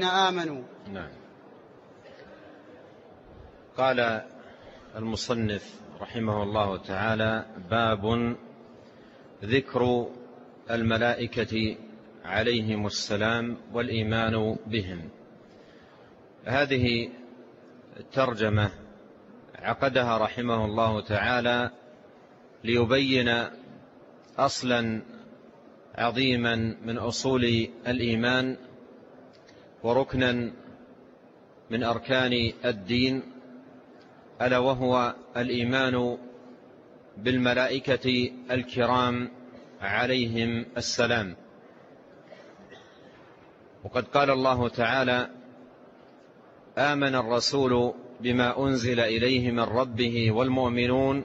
آمنوا. نعم. قال المصنف رحمه الله تعالى باب ذكر الملائكة عليهم السلام والإيمان بهم. هذه الترجمة عقدها رحمه الله تعالى ليبين أصلا عظيما من أصول الإيمان وركنا من أركان الدين ألا وهو الإيمان بالملائكة الكرام عليهم السلام. وقد قال الله تعالى آمن الرسول بما أنزل إليه من ربه والمؤمنون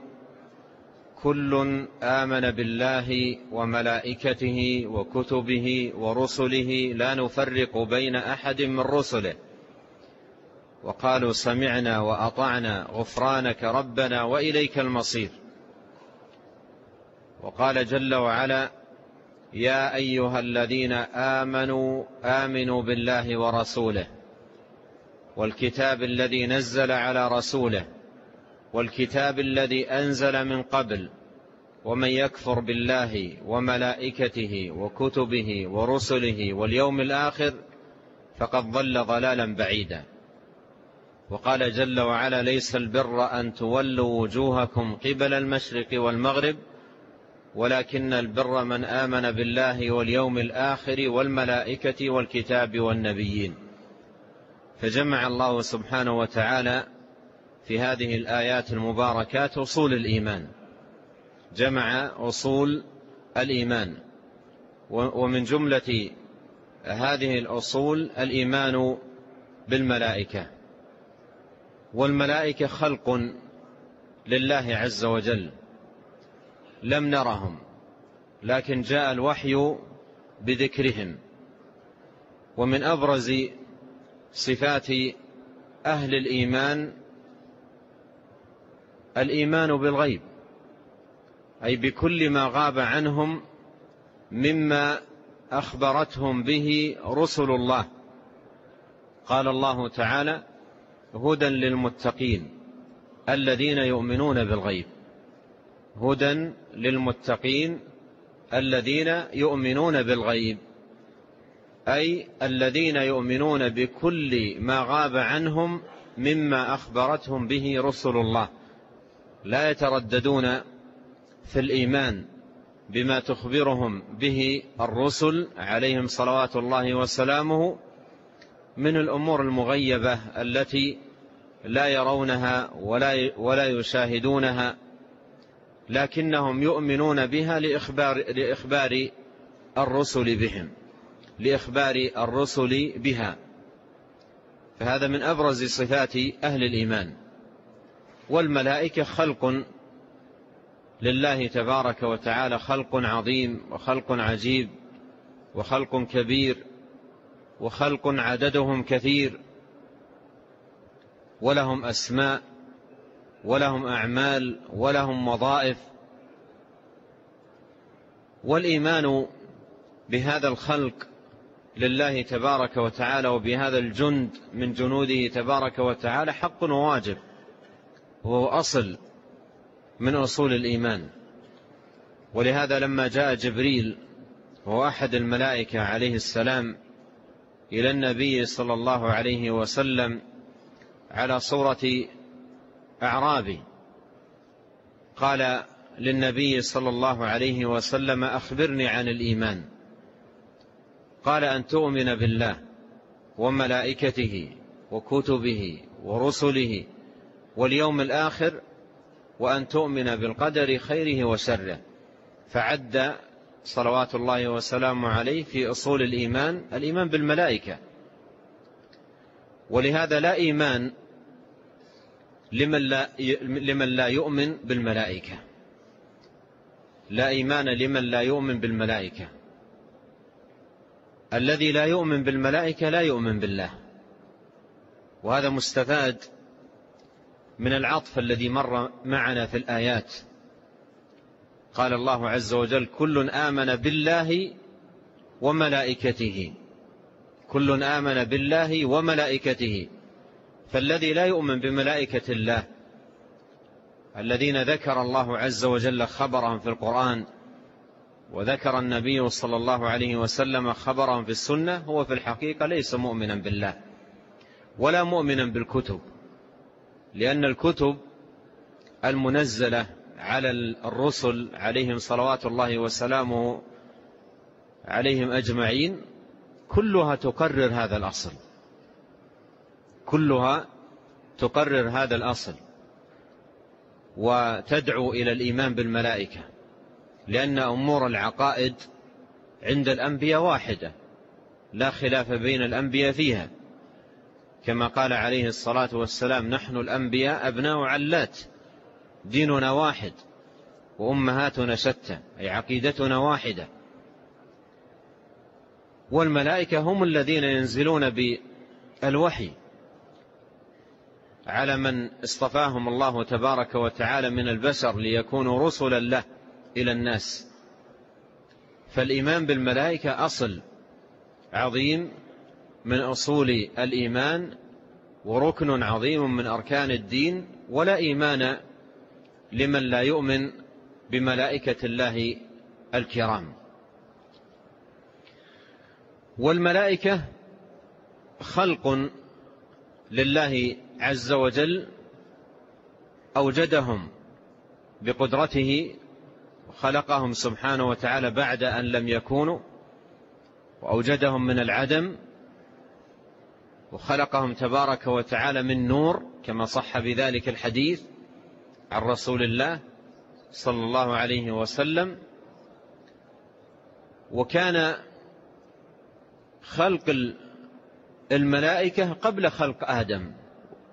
كل آمن بالله وملائكته وكتبه ورسله لا نفرق بين أحد من رسله. وقالوا سمعنا وأطعنا غفرانك ربنا وإليك المصير. وقال جل وعلا يا أيها الذين آمنوا آمنوا بالله ورسوله والكتاب الذي نزل على رسوله والكتاب الذي أنزل من قبل ومن يكفر بالله وملائكته وكتبه ورسله واليوم الآخر فقد ضل ضلالا بعيدا. وقال جل وعلا ليس البر أن تولوا وجوهكم قبل المشرق والمغرب ولكن البر من آمن بالله واليوم الآخر والملائكة والكتاب والنبيين. فجمع الله سبحانه وتعالى في هذه الآيات المباركات أصول الإيمان. جمع أصول الإيمان. ومن جملة هذه الأصول الإيمان بالملائكة. والملائكة خلق لله عز وجل. لم نرهم لكن جاء الوحي بذكرهم. ومن أبرز صفات أهل الإيمان الإيمان بالغيب. أي بكل ما غاب عنهم مما أخبرتهم به رسل الله. قال الله تعالى هدى للمتقين الذين يؤمنون بالغيب. هدى للمتقين الذين يؤمنون بالغيب. أي الذين يؤمنون بكل ما غاب عنهم مما أخبرتهم به رسل الله. لا يترددون في الإيمان بما تخبرهم به الرسل عليهم صلوات الله وسلامه من الأمور المغيبة التي لا يرونها ولا ولا يشاهدونها لكنهم يؤمنون بها لإخبار, لإخبار الرسل بهم لإخبار الرسل بها. فهذا من أبرز صفات أهل الإيمان. والملائكة خلق لله تبارك وتعالى خلق عظيم وخلق عجيب وخلق كبير وخلق عددهم كثير ولهم أسماء ولهم أعمال ولهم وظائف والإيمان بهذا الخلق لله تبارك وتعالى وبهذا الجند من جنوده تبارك وتعالى حق وواجب وهو أصل. من أصول الإيمان. ولهذا لما جاء جبريل وهو أحد الملائكة عليه السلام إلى النبي صلى الله عليه وسلم على صورة أعرابي قال للنبي صلى الله عليه وسلم أخبرني عن الإيمان. قال أن تؤمن بالله وملائكته وكتبه ورسله واليوم الآخر وأن تؤمن بالقدر خيره وشره. فعد صلوات الله وسلامه عليه في أصول الإيمان الإيمان بالملائكة. ولهذا لا إيمان لمن لا, لمن لا يؤمن بالملائكة. لا إيمان لمن لا يؤمن بالملائكة. الذي لا يؤمن بالملائكة لا يؤمن بالله. وهذا مستفاد من العطف الذي مر معنا في الآيات. قال الله عز وجل كل آمن بالله وملائكته. كل آمن بالله وملائكته. فالذي لا يؤمن بملائكة الله الذين ذكر الله عز وجل خبرهم في القرآن وذكر النبي صلى الله عليه وسلم خبرهم في السنة هو في الحقيقة ليس مؤمنا بالله ولا مؤمنا بالكتب. لأن الكتب المنزلة على الرسل عليهم صلوات الله وسلامه عليهم أجمعين كلها تقرر هذا الأصل. كلها تقرر هذا الأصل وتدعو إلى الإيمان بالملائكة لأن أمور العقائد عند الأنبياء واحدة لا خلاف بين الأنبياء فيها. كما قال عليه الصلاة والسلام نحن الأنبياء أبناء علات ديننا واحد وأمهاتنا شتى أي عقيدتنا واحدة. والملائكة هم الذين ينزلون بالوحي على من اصطفاهم الله تبارك وتعالى من البشر ليكونوا رسلا له إلى الناس. فالإيمان بالملائكة أصل عظيم من أصول الإيمان وركن عظيم من أركان الدين ولا إيمان لمن لا يؤمن بملائكة الله الكرام. والملائكة خلق لله عز وجل أوجدهم بقدرته خلقهم سبحانه وتعالى بعد أن لم يكونوا وأوجدهم من العدم وخلقهم تبارك وتعالى من نور كما صح بذلك الحديث عن رسول الله صلى الله عليه وسلم. وكان خلق الملائكة قبل خلق آدم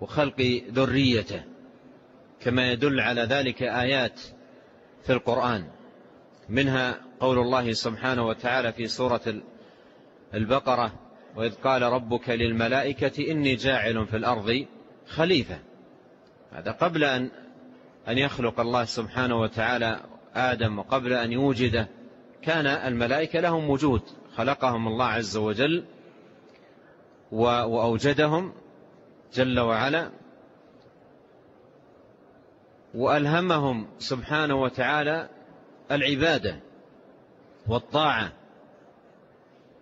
وخلق ذريته كما يدل على ذلك آيات في القرآن. منها قول الله سبحانه وتعالى في سورة البقرة وإذ قال ربك للملائكة إني جاعل في الأرض خليفة. هذا قبل أن أن يخلق الله سبحانه وتعالى آدم وقبل أن يوجده. كان الملائكة لهم وجود. خلقهم الله عز وجل وأوجدهم جل وعلا. وألهمهم سبحانه وتعالى العبادة والطاعة.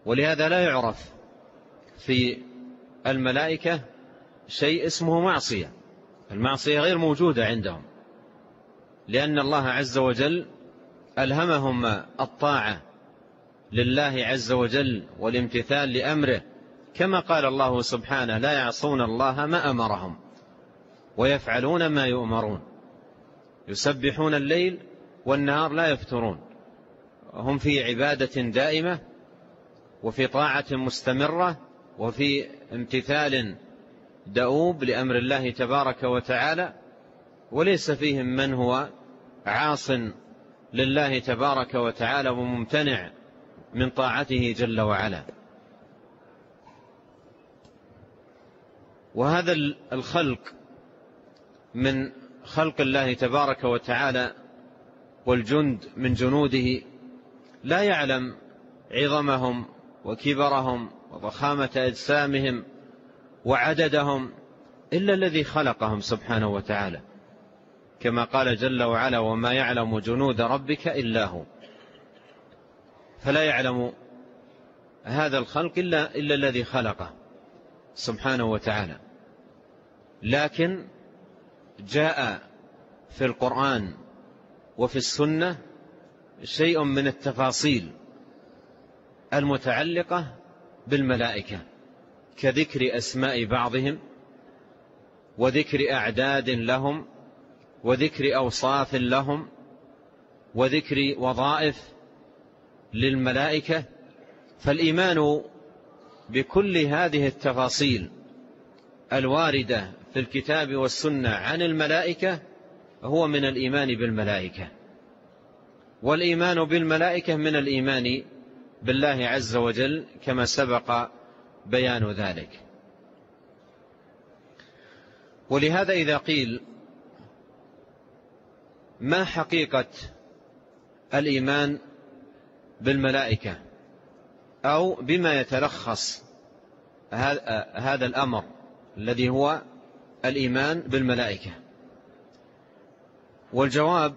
ولهذا لا يعرف في الملائكة شيء اسمه معصية. المعصية غير موجودة عندهم لأن الله عز وجل ألهمهم الطاعة لله عز وجل والامتثال لأمره كما قال الله سبحانه لا يعصون الله ما أمرهم ويفعلون ما يؤمرون يسبحون الليل والنهار لا يفترون هم في عبادة دائمة وفي طاعة مستمرة وفي امتثال دؤوب لأمر الله تبارك وتعالى وليس فيهم من هو عاص لله تبارك وتعالى وممتنع من طاعته جل وعلا. وهذا الخلق من خلق الله تبارك وتعالى والجند من جنوده لا يعلم عظمهم وكبرهم وضخامة أجسامهم وعددهم إلا الذي خلقهم سبحانه وتعالى. كما قال جل وعلا وما يعلم جنود ربك إلا هو. فلا يعلم هذا الخلق إلا, إلا الذي خلقه سبحانه وتعالى. لكن جاء في القرآن وفي السنة شيء من التفاصيل المتعلقة بالملائكة كذكر أسماء بعضهم وذكر أعداد لهم وذكر أوصاف لهم وذكر وظائف للملائكة. فالإيمان بكل هذه التفاصيل الواردة في الكتاب والسنة عن الملائكة هو من الإيمان بالملائكة. والإيمان بالملائكة من الإيمان بالله عز وجل كما سبق بيان ذلك. ولهذا إذا قيل ما حقيقة الإيمان بالملائكة أو بما يتلخص هذا الأمر الذي هو الإيمان بالملائكة. والجواب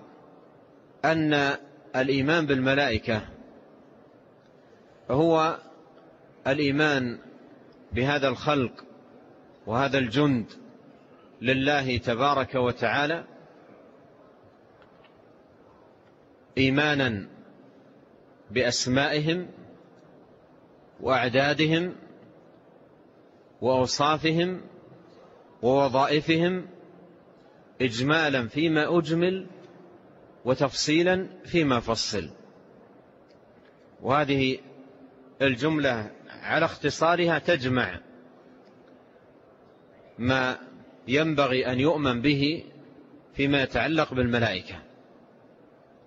أن الإيمان بالملائكة هو الإيمان بهذا الخلق وهذا الجند لله تبارك وتعالى إيمانا بأسمائهم وأعدادهم وأوصافهم ووظائفهم إجمالا فيما أجمل وتفصيلا فيما فصل. وهذه الجملة على اختصارها تجمع ما ينبغي أن يؤمن به فيما يتعلق بالملائكة.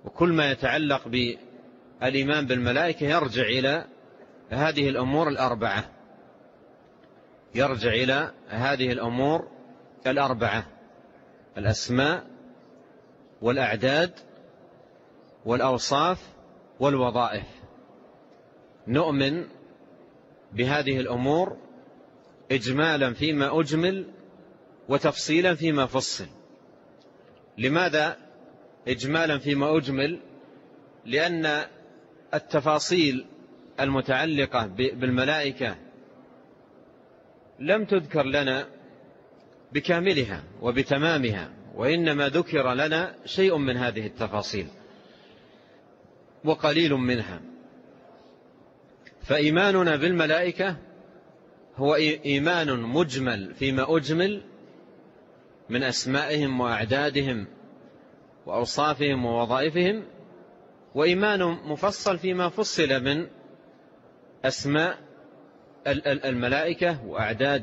وكل ما يتعلق بالإيمان بالملائكة يرجع إلى هذه الأمور الأربعة. يرجع إلى هذه الأمور الأربعة الأسماء والأعداد والأوصاف والوظائف. نؤمن بهذه الأمور إجمالا فيما أجمل وتفصيلا فيما فصل. لماذا إجمالا فيما أجمل؟ لأن التفاصيل المتعلقة بالملائكة لم تذكر لنا بكاملها وبتمامها وإنما ذكر لنا شيء من هذه التفاصيل وقليل منها. فإيماننا بالملائكة هو إيمان مجمل فيما أجمل من أسمائهم وأعدادهم وأوصافهم ووظائفهم وإيمان مفصل فيما فصل من أسماء الملائكة وأعداد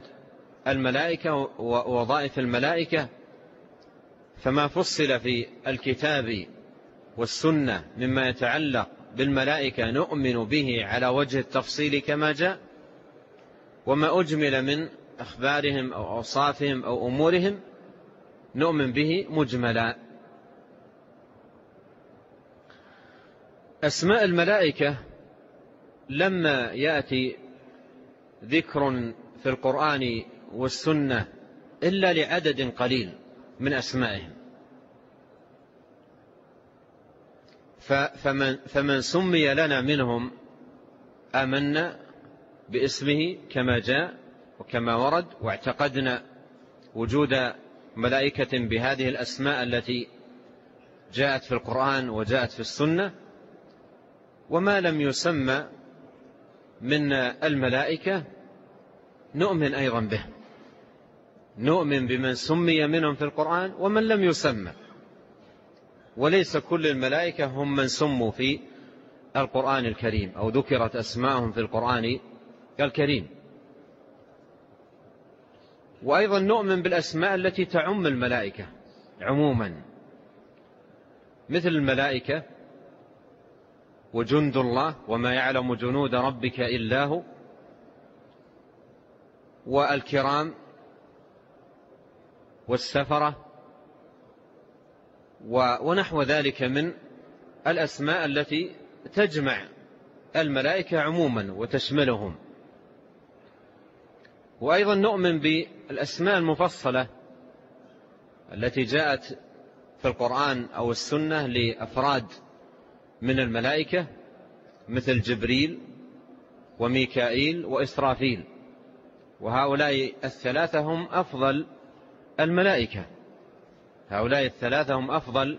الملائكة ووظائف الملائكة. فما فصل في الكتاب والسنة مما يتعلق بالملائكة نؤمن به على وجه التفصيل كما جاء وما أجمل من أخبارهم أو أوصافهم أو أمورهم نؤمن به مجملا. أسماء الملائكة لما يأتي ذكر في القرآن والسنة إلا لعدد قليل من أسمائهم. فمن, فمن سمي لنا منهم آمنا باسمه كما جاء وكما ورد واعتقدنا وجود ملائكة بهذه الأسماء التي جاءت في القرآن وجاءت في السنة وما لم يسمى من الملائكة نؤمن أيضا به. نؤمن بمن سمي منهم في القرآن ومن لم يسمى. وليس كل الملائكة هم من سموا في القرآن الكريم أو ذكرت أسماءهم في القرآن الكريم. وأيضا نؤمن بالأسماء التي تعم الملائكة عموما. مثل الملائكة وجند الله وما يعلم جنود ربك إلا هو والكرام والسفرة ونحو ذلك من الأسماء التي تجمع الملائكة عموما وتشملهم. وأيضا نؤمن بالأسماء المفصلة التي جاءت في القرآن أو السنة لأفراد من الملائكة مثل جبريل وميكائيل وإسرافيل. وهؤلاء الثلاثة هم أفضل الملائكة. هؤلاء الثلاثة هم أفضل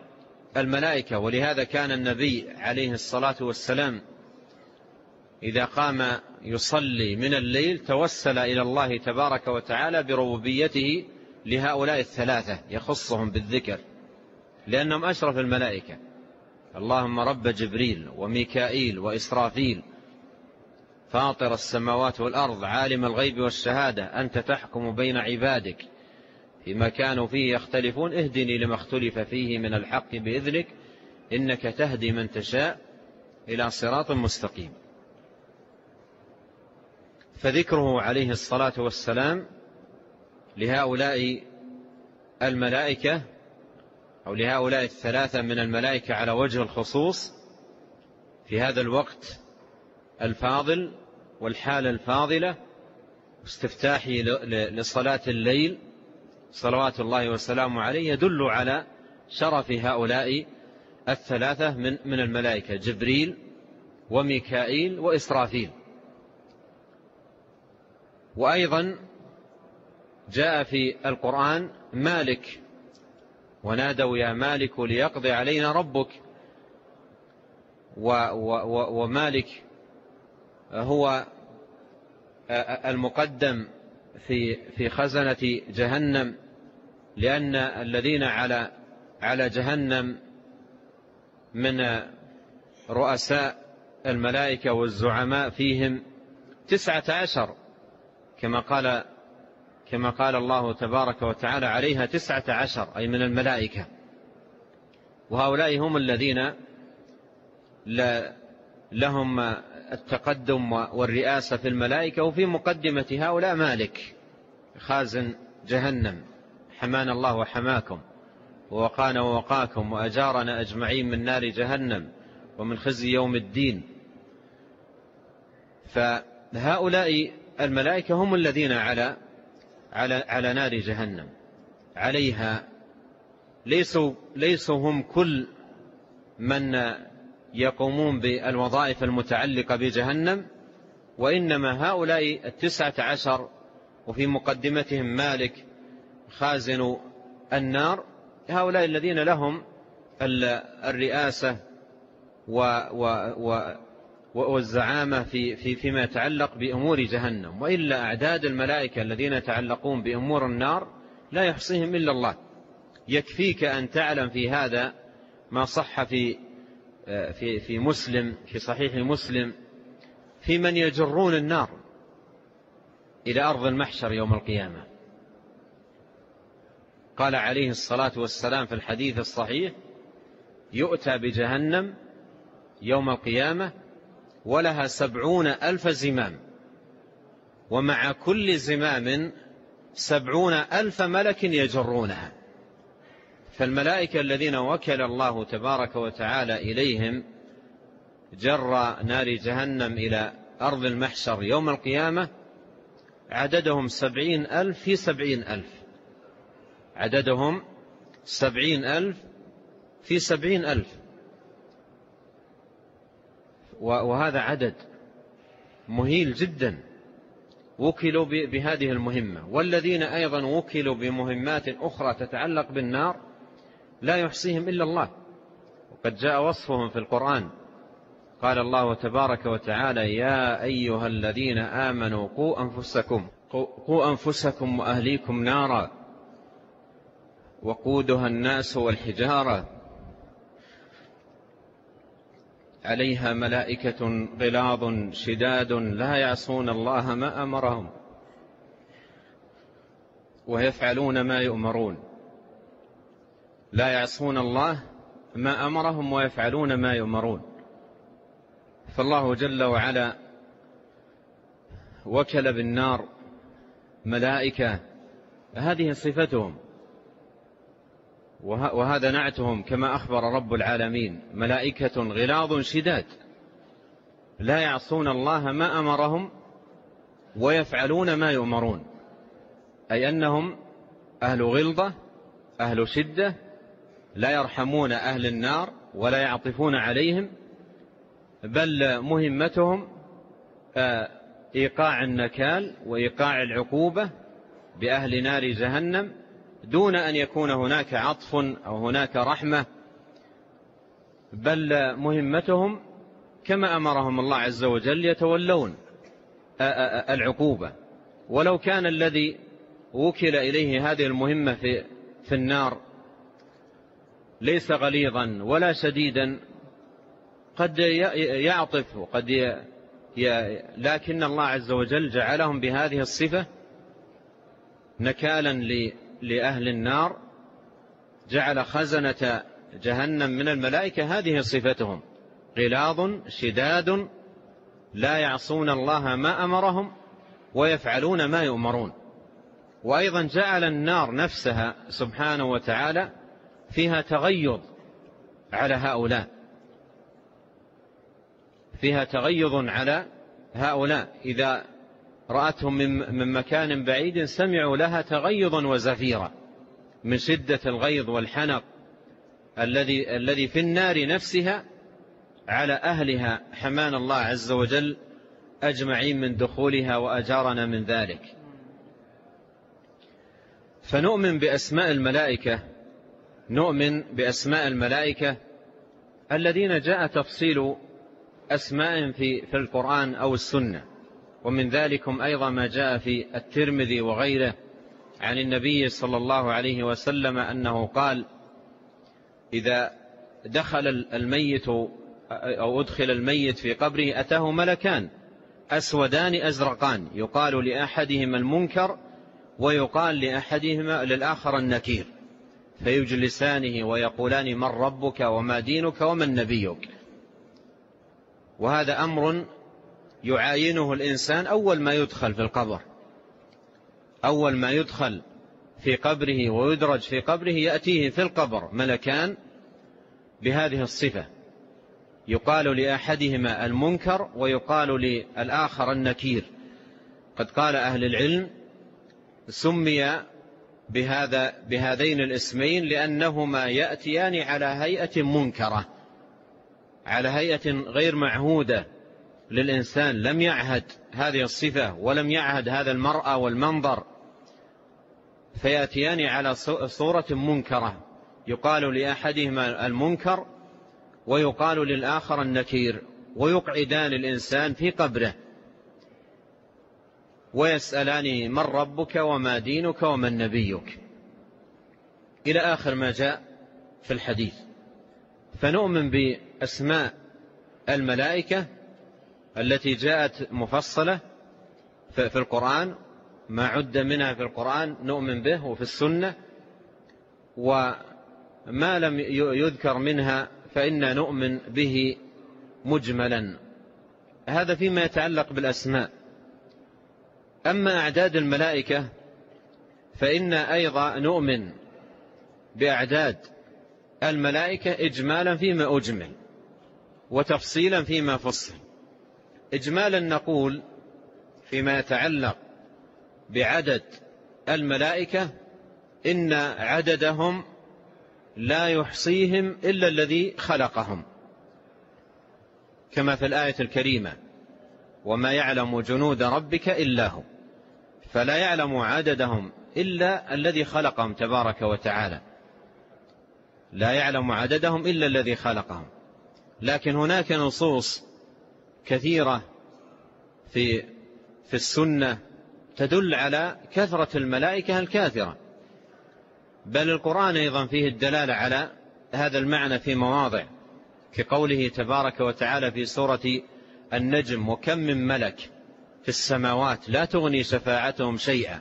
الملائكة ولهذا كان النبي عليه الصلاة والسلام إذا قام يصلي من الليل توسل إلى الله تبارك وتعالى بربوبيته لهؤلاء الثلاثة يخصهم بالذكر لأنهم أشرف الملائكة. اللهم رب جبريل وميكائيل وإسرافيل فاطر السماوات والأرض عالم الغيب والشهادة أنت تحكم بين عبادك. فيما كانوا فيه يختلفون اهدني لما اختلف فيه من الحق بإذنك إنك تهدي من تشاء إلى صراط مستقيم. فذكره عليه الصلاة والسلام لهؤلاء الملائكة أو لهؤلاء الثلاثة من الملائكة على وجه الخصوص في هذا الوقت الفاضل والحالة الفاضلة استفتاحي لصلاة الليل صلوات الله وسلامه عليه يدل على شرف هؤلاء الثلاثة من من الملائكة جبريل وميكائيل وإسرافيل. وأيضا جاء في القرآن مالك ونادوا يا مالك ليقضي علينا ربك. ومالك هو المقدم في في خزنة جهنم لأن الذين على على جهنم من رؤساء الملائكة والزعماء فيهم تسعة عشر كما قال كما قال الله تبارك وتعالى عليها تسعة عشر أي من الملائكة. وهؤلاء هم الذين لهم التقدم والرئاسة في الملائكة وفي مقدمة هؤلاء مالك خازن جهنم. حمانا الله وحماكم ووقانا ووقاكم وأجارنا أجمعين من نار جهنم ومن خزي يوم الدين. فهؤلاء الملائكة هم الذين على على على نار جهنم. عليها ليسوا ليسوا هم كل من يقومون بالوظائف المتعلقة بجهنم وإنما هؤلاء التسعة عشر وفي مقدمتهم مالك خازن النار هؤلاء الذين لهم الرئاسة والزعامة في في فيما يتعلق بأمور جهنم. وإلا أعداد الملائكة الذين يتعلقون بأمور النار لا يحصيهم إلا الله. يكفيك أن تعلم في هذا ما صح في في في مسلم في صحيح مسلم في من يجرون النار إلى أرض المحشر يوم القيامة. قال عليه الصلاة والسلام في الحديث الصحيح يؤتى بجهنم يوم القيامة ولها سبعون ألف زمام ومع كل زمام سبعون ألف ملك يجرونها. فالملائكة الذين وكل الله تبارك وتعالى إليهم جر نار جهنم إلى أرض المحشر يوم القيامة عددهم سبعين ألف في سبعين ألف. عددهم سبعين ألف في سبعين ألف. وهذا عدد مهيل جدا. وكلوا بهذه المهمة. والذين أيضا وكلوا بمهمات أخرى تتعلق بالنار لا يحصيهم إلا الله. وقد جاء وصفهم في القرآن. قال الله تبارك وتعالى يا أيها الذين آمنوا قوا أنفسكم قوا أنفسكم وأهليكم نارا وقودها الناس والحجارة. عليها ملائكة غلاظ شداد لا يعصون الله ما أمرهم ويفعلون ما يؤمرون. لا يعصون الله ما أمرهم ويفعلون ما يؤمرون. فالله جل وعلا وكل بالنار ملائكة هذه صفتهم. وهذا نعتهم كما أخبر رب العالمين ملائكة غلاظ شداد. لا يعصون الله ما أمرهم ويفعلون ما يؤمرون. أي أنهم أهل غلظة أهل شدة لا يرحمون أهل النار ولا يعطفون عليهم بل مهمتهم آه، إيقاع النكال وإيقاع العقوبة بأهل نار جهنم دون أن يكون هناك عطف أو هناك رحمة بل مهمتهم كما أمرهم الله عز وجل يتولون العقوبة. ولو كان الذي وكل إليه هذه المهمة في, في النار ليس غليظا ولا شديدا. قد يعطف وقد ي... لكن الله عز وجل جعلهم بهذه الصفة نكالا لأهل النار. جعل خزنة جهنم من الملائكة هذه صفتهم. غلاظ شداد لا يعصون الله ما أمرهم ويفعلون ما يؤمرون. وأيضا جعل النار نفسها سبحانه وتعالى فيها تغيض على هؤلاء. فيها تغيض على هؤلاء. إذا رأتهم من مكان بعيد سمعوا لها تغيظا وزفيرا من شدة الغيظ والحنق الذي الذي في النار نفسها على أهلها. حمان الله عز وجل أجمعين من دخولها وأجارنا من ذلك. فنؤمن بأسماء الملائكة نؤمن بأسماء الملائكة الذين جاء تفصيل أسماء في في القرآن أو السنة. ومن ذلكم أيضا ما جاء في الترمذي وغيره عن النبي صلى الله عليه وسلم أنه قال إذا دخل الميت أو أدخل الميت في قبره أتاه ملكان أسودان أزرقان يقال لأحدهما المنكر ويقال لأحدهما للآخر النكير. فيجلسانه ويقولان من ربك وما دينك ومن نبيك. وهذا أمر يعاينه الإنسان أول ما يدخل في القبر. أول ما يدخل في قبره ويدرج في قبره يأتيه في القبر ملكان بهذه الصفة. يقال لأحدهما المنكر ويقال للآخر النكير. قد قال أهل العلم سمي بهذا بهذين الاسمين لأنهما يأتيان على هيئة منكرة على هيئة غير معهودة للإنسان. لم يعهد هذه الصفة ولم يعهد هذا المرأة والمنظر. فيأتيان على صورة منكرة. يقال لأحدهما المنكر ويقال للآخر النكير. ويقعدان الإنسان في قبره. ويسألان من ربك وما دينك ومن نبيك. إلى آخر ما جاء في الحديث. فنؤمن بأسماء الملائكة التي جاءت مفصلة في القرآن. ما عد منها في القرآن نؤمن به وفي السنة. وما لم يذكر منها فإنا نؤمن به مجملا. هذا فيما يتعلق بالأسماء. أما أعداد الملائكة فإن أيضا نؤمن بأعداد الملائكة إجمالا فيما أجمل وتفصيلا فيما فصل. إجمالا نقول فيما يتعلق بعدد الملائكة إن عددهم لا يحصيهم إلا الذي خلقهم كما في الآية الكريمة. وما يعلم جنود ربك إلا هو فلا يعلم عددهم إلا الذي خلقهم تبارك وتعالى. لا يعلم عددهم إلا الذي خلقهم. لكن هناك نصوص كثيرة في في السنة تدل على كثرة الملائكة الكاثرة بل القرآن أيضا فيه الدلالة على هذا المعنى في مواضع كقوله تبارك وتعالى في سورة النجم وكم من ملك في السماوات لا تغني شفاعتهم شيئا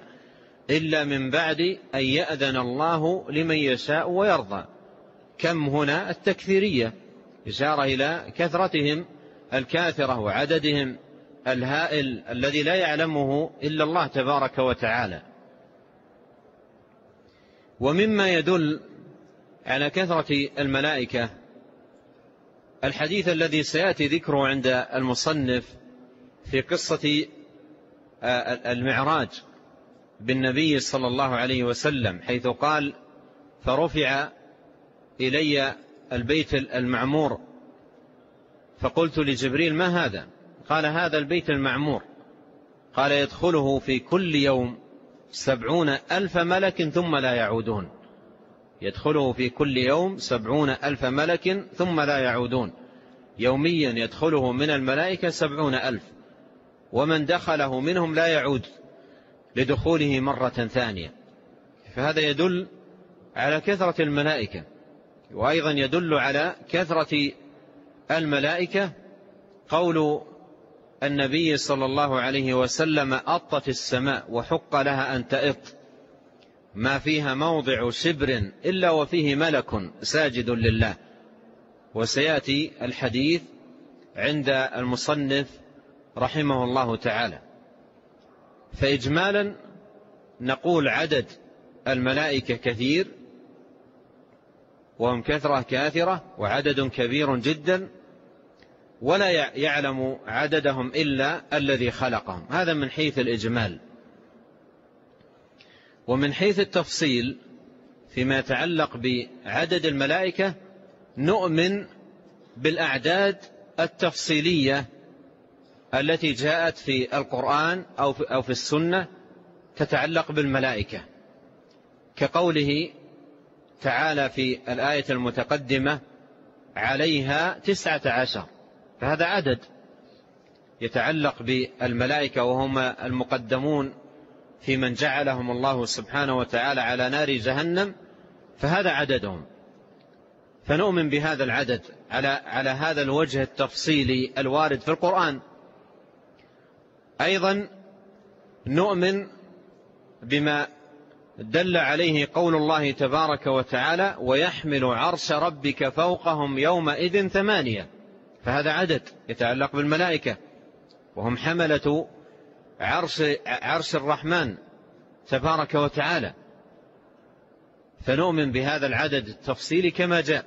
إلا من بعد أن يأذن الله لمن يشاء ويرضى. كم هنا التكثيرية إشارة إلى كثرتهم الكاثرة وعددهم الهائل الذي لا يعلمه إلا الله تبارك وتعالى. ومما يدل على كثرة الملائكة الحديث الذي سيأتي ذكره عند المصنف في قصة آه، المعراج بالنبي صلى الله عليه وسلم حيث قال فرفع إلي البيت المعمور. فقلت لجبريل ما هذا؟ قال هذا البيت المعمور. قال يدخله في كل يوم سبعون ألف ملك ثم لا يعودون. يدخله في كل يوم سبعون ألف ملك ثم لا يعودون. يوميا يدخله من الملائكة سبعون ألف. ومن دخله منهم لا يعود لدخوله مرة ثانية. فهذا يدل على كثرة الملائكة. وأيضا يدل على كثرة الملائكة. قول النبي صلى الله عليه وسلم أطت السماء وحق لها أن تئط. ما فيها موضع شبر إلا وفيه ملك ساجد لله. وسيأتي الحديث عند المصنف رحمه الله تعالى. فإجمالا نقول عدد الملائكة كثير وهم كثرة كاثرة وعدد كبير جدا ولا يعلم عددهم إلا الذي خلقهم. هذا من حيث الإجمال. ومن حيث التفصيل فيما يتعلق بعدد الملائكة نؤمن بالأعداد التفصيلية التي جاءت في القرآن أو في, السنة تتعلق بالملائكة. كقوله تعالى في الآية المتقدمة عليها تسعة عشر فهذا عدد يتعلق بالملائكة وهم المقدمون في من جعلهم الله سبحانه وتعالى على نار جهنم فهذا عددهم. فنؤمن بهذا العدد على على هذا الوجه التفصيلي الوارد في القرآن. أيضا نؤمن بما دل عليه قول الله تبارك وتعالى ويحمل عرش ربك فوقهم يومئذ ثمانية فهذا عدد يتعلق بالملائكة. وهم حملة عرش, عرش الرحمن تبارك وتعالى. فنؤمن بهذا العدد التفصيلي كما جاء.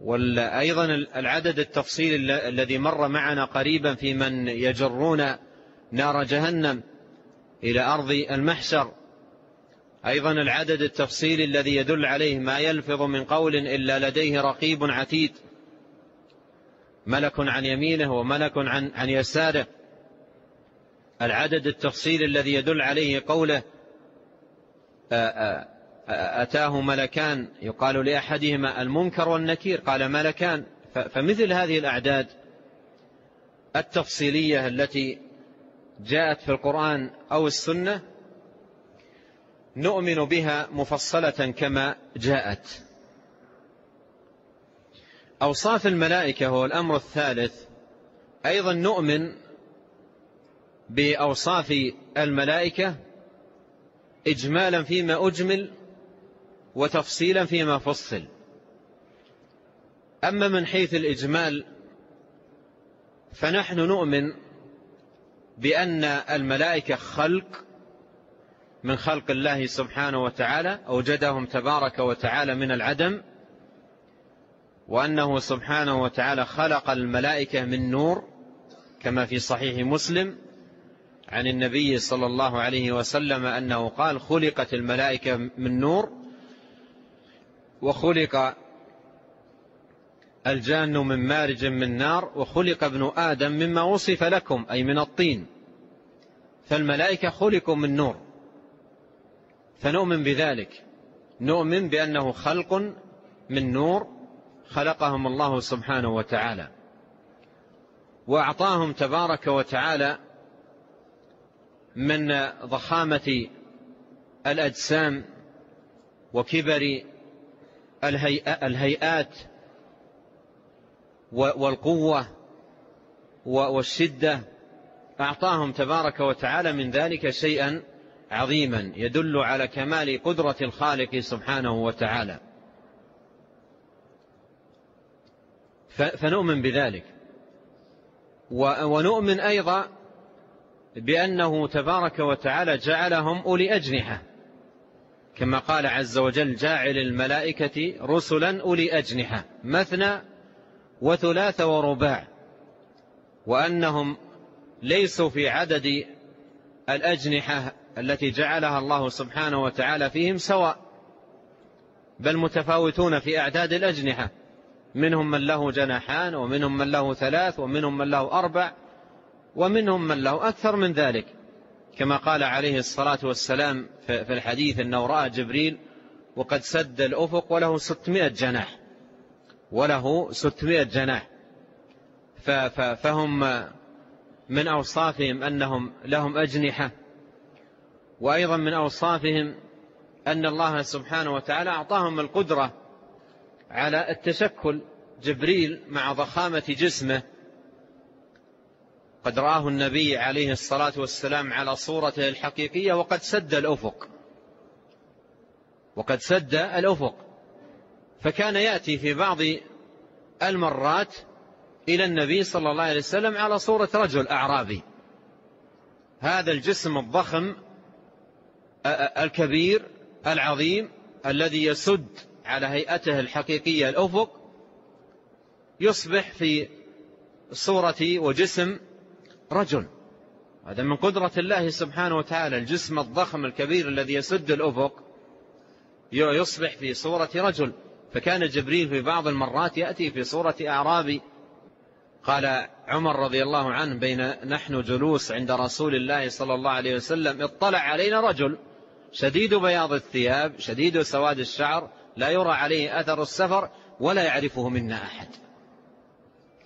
وأيضا العدد التفصيلي الذي مر معنا قريبا في من يجرون نار جهنم إلى أرض المحشر. أيضا العدد التفصيلي الذي يدل عليه ما يلفظ من قول إلا لديه رقيب عتيد. ملك عن يمينه وملك عن, عن يساره. العدد التفصيلي الذي يدل عليه قوله أتاه ملكان. يقال لأحدهما المنكر والنكير. قال ملكان. فمثل هذه الأعداد التفصيلية التي جاءت في القرآن أو السنة نؤمن بها مفصلة كما جاءت. أوصاف الملائكة هو الأمر الثالث أيضا نؤمن بأوصاف الملائكة إجمالا فيما أجمل وتفصيلا فيما فصل. أما من حيث الإجمال فنحن نؤمن بأن الملائكة خلق من خلق الله سبحانه وتعالى أوجدهم تبارك وتعالى من العدم وأنه سبحانه وتعالى خلق الملائكة من نور كما في صحيح مسلم. عن النبي صلى الله عليه وسلم أنه قال خلقت الملائكة من نور وخلق الجان من مارج من نار وخلق ابن آدم مما وصف لكم أي من الطين. فالملائكة خلقوا من نور. فنؤمن بذلك. نؤمن بأنه خلق من نور خلقهم الله سبحانه وتعالى. وأعطاهم تبارك وتعالى من ضخامة الأجسام وكبر الهيئات والقوة والشدة أعطاهم تبارك وتعالى من ذلك شيئا عظيما يدل على كمال قدرة الخالق سبحانه وتعالى. فنؤمن بذلك. ونؤمن أيضا بأنه تبارك وتعالى جعلهم أولي أجنحة. كما قال عز وجل جاعل الملائكة رسلا أولي أجنحة مثنى وثلاث ورباع. وأنهم ليسوا في عدد الأجنحة التي جعلها الله سبحانه وتعالى فيهم سواء بل متفاوتون في أعداد الأجنحة. منهم من له جناحان ومنهم من له ثلاث ومنهم من له أربع. ومنهم من له أكثر من ذلك. كما قال عليه الصلاة والسلام في الحديث أنه رأى جبريل وقد سد الأفق وله ستمائة جناح وله ستمائة جناح. فهم من أوصافهم أنهم لهم أجنحة وأيضا من أوصافهم أن الله سبحانه وتعالى أعطاهم القدرة على التشكل جبريل مع ضخامة جسمه قد رآه النبي عليه الصلاة والسلام على صورته الحقيقية وقد سد الأفق. وقد سد الأفق. فكان يأتي في بعض المرات إلى النبي صلى الله عليه وسلم على صورة رجل أعرابي. هذا الجسم الضخم الكبير العظيم الذي يسد على هيئته الحقيقية الأفق يصبح في صورة وجسم رجل. هذا من قدرة الله سبحانه وتعالى الجسم الضخم الكبير الذي يسد الأفق يصبح في صورة رجل. فكان جبريل في بعض المرات يأتي في صورة أعرابي قال عمر رضي الله عنه بين نحن جلوس عند رسول الله صلى الله عليه وسلم اطلع علينا رجل. شديد بياض الثياب شديد سواد الشعر لا يرى عليه أثر السفر ولا يعرفه منا أحد.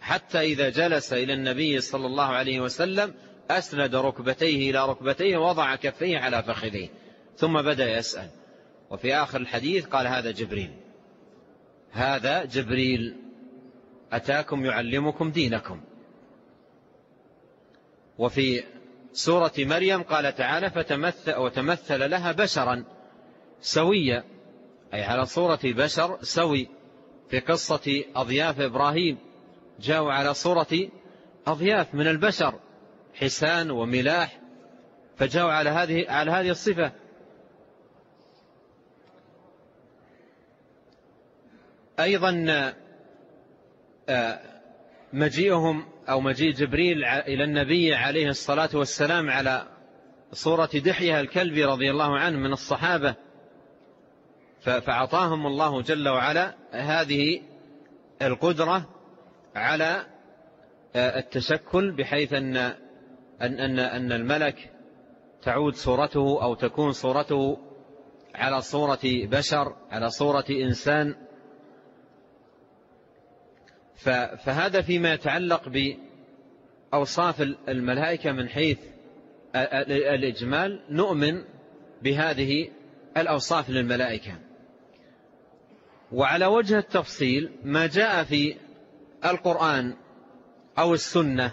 حتى إذا جلس إلى النبي صلى الله عليه وسلم أسند ركبتيه إلى ركبتيه ووضع كفيه على فخذيه ثم بدأ يسأل. وفي آخر الحديث قال هذا جبريل. هذا جبريل. أتاكم يعلمكم دينكم. وفي سورة مريم قال تعالى فتمثل وتمثل لها بشرا سويا أي على صورة بشر سوي في قصة أضياف إبراهيم. جاءوا على صورة أضياف من البشر حسان وملاح فجاءوا على هذه على هذه الصفة. أيضا آه، مجيئهم أو مجيء جبريل إلى النبي عليه الصلاة والسلام على صورة دحية الكلبي رضي الله عنه من الصحابة. فأعطاهم الله جل وعلا هذه القدرة على آه، التشكل بحيث أن أن أن أن الملك تعود صورته أو تكون صورته على صورة بشر على صورة إنسان. فهذا فيما يتعلق بأوصاف الملائكة من حيث الإجمال نؤمن بهذه الأوصاف للملائكة. وعلى وجه التفصيل ما جاء في القرآن أو السنة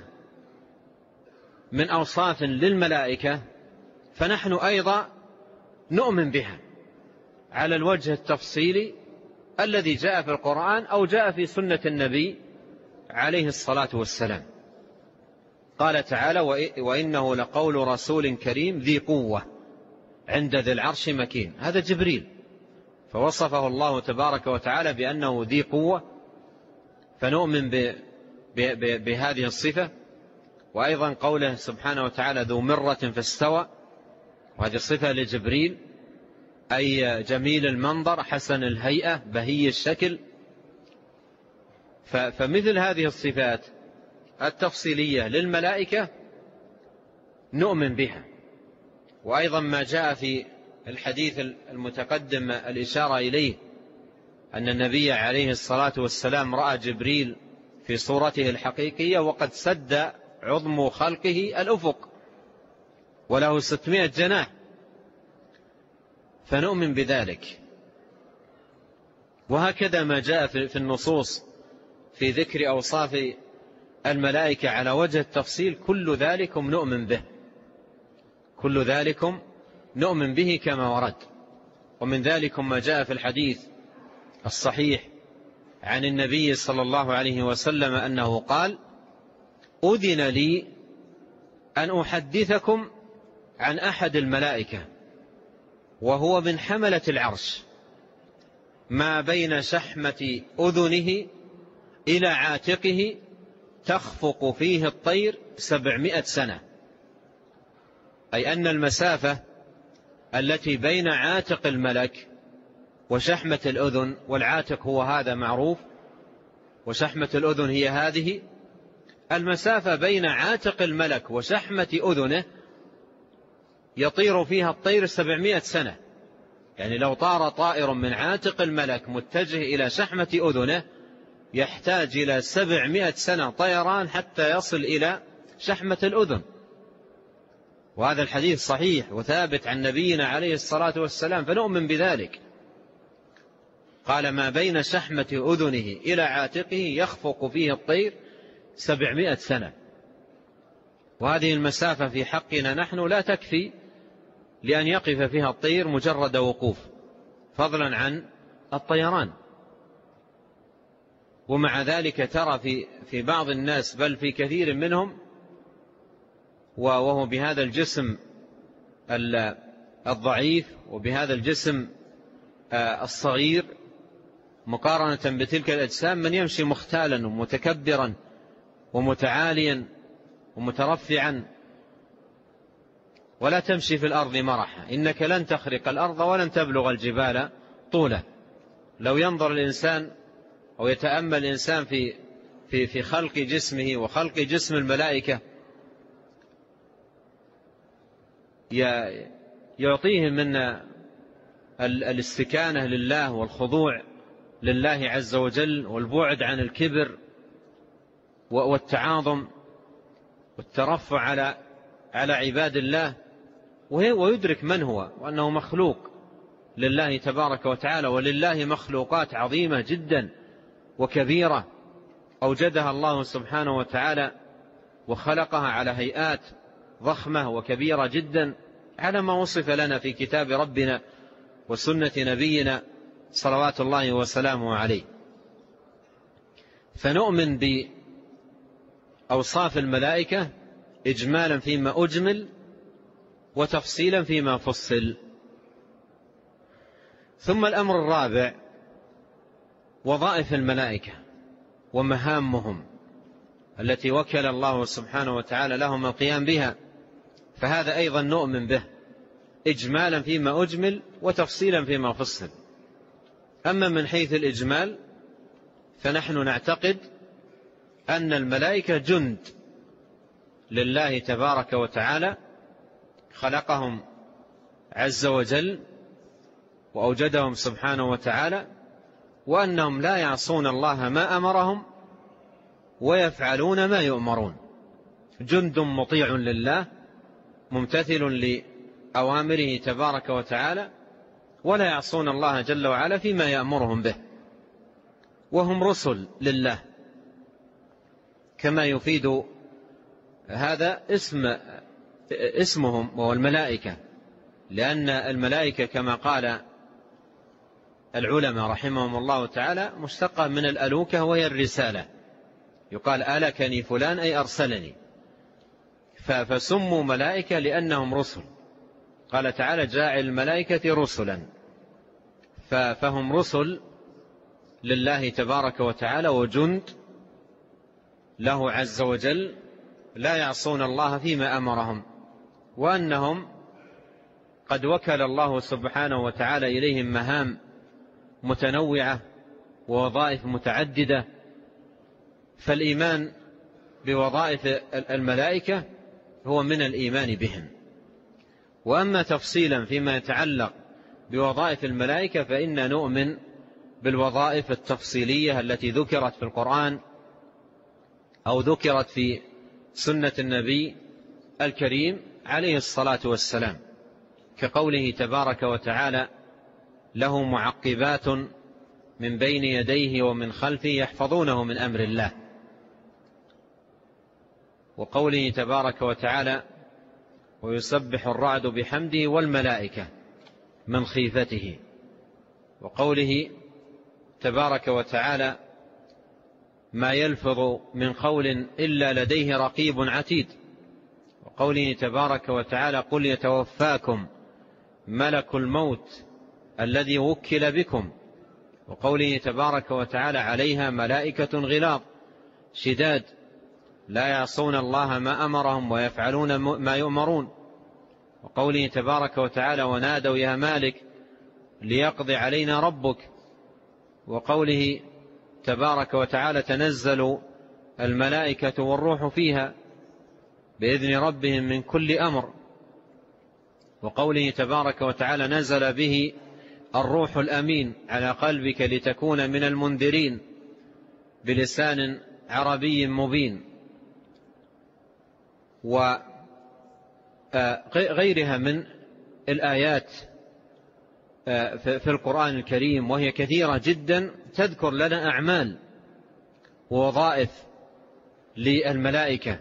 من أوصاف للملائكة فنحن أيضا نؤمن بها على الوجه التفصيلي الذي جاء في القرآن أو جاء في سنة النبي عليه الصلاة والسلام. قال تعالى وإنه لقول رسول كريم ذي قوة عند ذي العرش مكين. هذا جبريل. فوصفه الله تبارك وتعالى بأنه ذي قوة فنؤمن بهذه الصفة وأيضا قوله سبحانه وتعالى ذو مرة فاستوى. وهذه صفة لجبريل أي جميل المنظر حسن الهيئة بهي الشكل. فمثل هذه الصفات التفصيلية للملائكة نؤمن بها. وأيضا ما جاء في الحديث المتقدم الإشارة إليه أن النبي عليه الصلاة والسلام رأى جبريل في صورته الحقيقية وقد سد عظم خلقه الأفق وله ستمائة جناح. فنؤمن بذلك. وهكذا ما جاء في النصوص في ذكر أوصاف الملائكة على وجه التفصيل كل ذلكم نؤمن به. كل ذلكم نؤمن به كما ورد. ومن ذلكم ما جاء في الحديث الصحيح عن النبي صلى الله عليه وسلم أنه قال أذن لي أن أحدثكم عن أحد الملائكة وهو من حملة العرش ما بين شحمة أذنه إلى عاتقه تخفق فيه الطير سبعمائة سنة. أي أن المسافة التي بين عاتق الملك وشحمة الأذن والعاتق هو هذا معروف. وشحمة الأذن هي هذه المسافة بين عاتق الملك وشحمة أذنه يطير فيها الطير سبعمائة سنة. يعني لو طار طائر من عاتق الملك متجه إلى شحمة أذنه يحتاج إلى سبعمائة سنة طيران حتى يصل إلى شحمة الأذن. وهذا الحديث صحيح وثابت عن نبينا عليه الصلاة والسلام فنؤمن بذلك. قال ما بين شحمة أذنه إلى عاتقه يخفق فيه الطير سبعمائة سنة. وهذه المسافة في حقنا نحن لا تكفي لأن يقف فيها الطير مجرد وقوف فضلا عن الطيران. ومع ذلك ترى في في بعض الناس بل في كثير منهم وهو بهذا الجسم الضعيف وبهذا الجسم آه، الصغير مقارنة بتلك الأجسام من يمشي مختالا ومتكبرا ومتعاليا ومترفعا. ولا تمشي في الأرض مرحا. إنك لن تخرق الأرض ولن تبلغ الجبال طولا. لو ينظر الإنسان أو يتأمل الإنسان في في في خلق جسمه وخلق جسم الملائكة يعطيه من الاستكانة لله والخضوع لله عز وجل والبعد عن الكبر والتعاظم والترفع على على عباد الله. ويدرك من هو وأنه مخلوق. لله تبارك وتعالى ولله مخلوقات عظيمة جدا وكبيرة. أوجدها الله سبحانه وتعالى وخلقها على هيئات ضخمة وكبيرة جدا على ما وصف لنا في كتاب ربنا وسنة نبينا صلوات الله وسلامه عليه. فنؤمن بأوصاف الملائكة إجمالا فيما أجمل وتفصيلا فيما فصل. ثم الأمر الرابع وظائف الملائكة ومهامهم التي وكل الله سبحانه وتعالى لهم القيام بها. فهذا أيضا نؤمن به إجمالا فيما أجمل وتفصيلا فيما فصل. أما من حيث الإجمال فنحن نعتقد أن الملائكة جند لله تبارك وتعالى خلقهم عز وجل وأوجدهم سبحانه وتعالى وأنهم لا يعصون الله ما أمرهم ويفعلون ما يؤمرون. جند مطيع لله ممتثل لأوامره تبارك وتعالى ولا يعصون الله جل وعلا فيما يأمرهم به. وهم رسل لله. كما يفيد هذا اسم اسمهم وهو الملائكة. لأن الملائكة كما قال العلماء رحمهم الله تعالى مشتقة من الألوكة وهي الرسالة. يقال آلكني فلان أي أرسلني. فسموا ملائكة لأنهم رسل. قال تعالى جاعل الملائكة رسلا. فهم رسل لله تبارك وتعالى وجند له عز وجل لا يعصون الله فيما أمرهم وأنهم قد وكل الله سبحانه وتعالى إليهم مهام متنوعة ووظائف متعددة. فالإيمان بوظائف الملائكة هو من الإيمان بهم. وأما تفصيلا فيما يتعلق بوظائف الملائكة فإن نؤمن بالوظائف التفصيلية التي ذكرت في القرآن أو ذكرت في سنة النبي الكريم عليه الصلاة والسلام. كقوله تبارك وتعالى له معقبات من بين يديه ومن خلفه يحفظونه من أمر الله وقوله تبارك وتعالى ويسبح الرعد بحمده والملائكة من خيفته. وقوله تبارك وتعالى ما يلفظ من قول إلا لديه رقيب عتيد وقوله تبارك وتعالى قل يتوفاكم ملك الموت الذي وكل بكم وقوله تبارك وتعالى عليها ملائكة غلاظ شداد لا يعصون الله ما أمرهم ويفعلون ما يؤمرون. وقوله تبارك وتعالى ونادوا يا مالك ليقضي علينا ربك وقوله تبارك وتعالى تنزل الملائكة والروح فيها بإذن ربهم من كل أمر وقوله تبارك وتعالى نزل به الروح الأمين على قلبك لتكون من المنذرين بلسان عربي مبين وغيرها من الآيات في القرآن الكريم وهي كثيرة جدا تذكر لنا أعمال ووظائف للملائكة.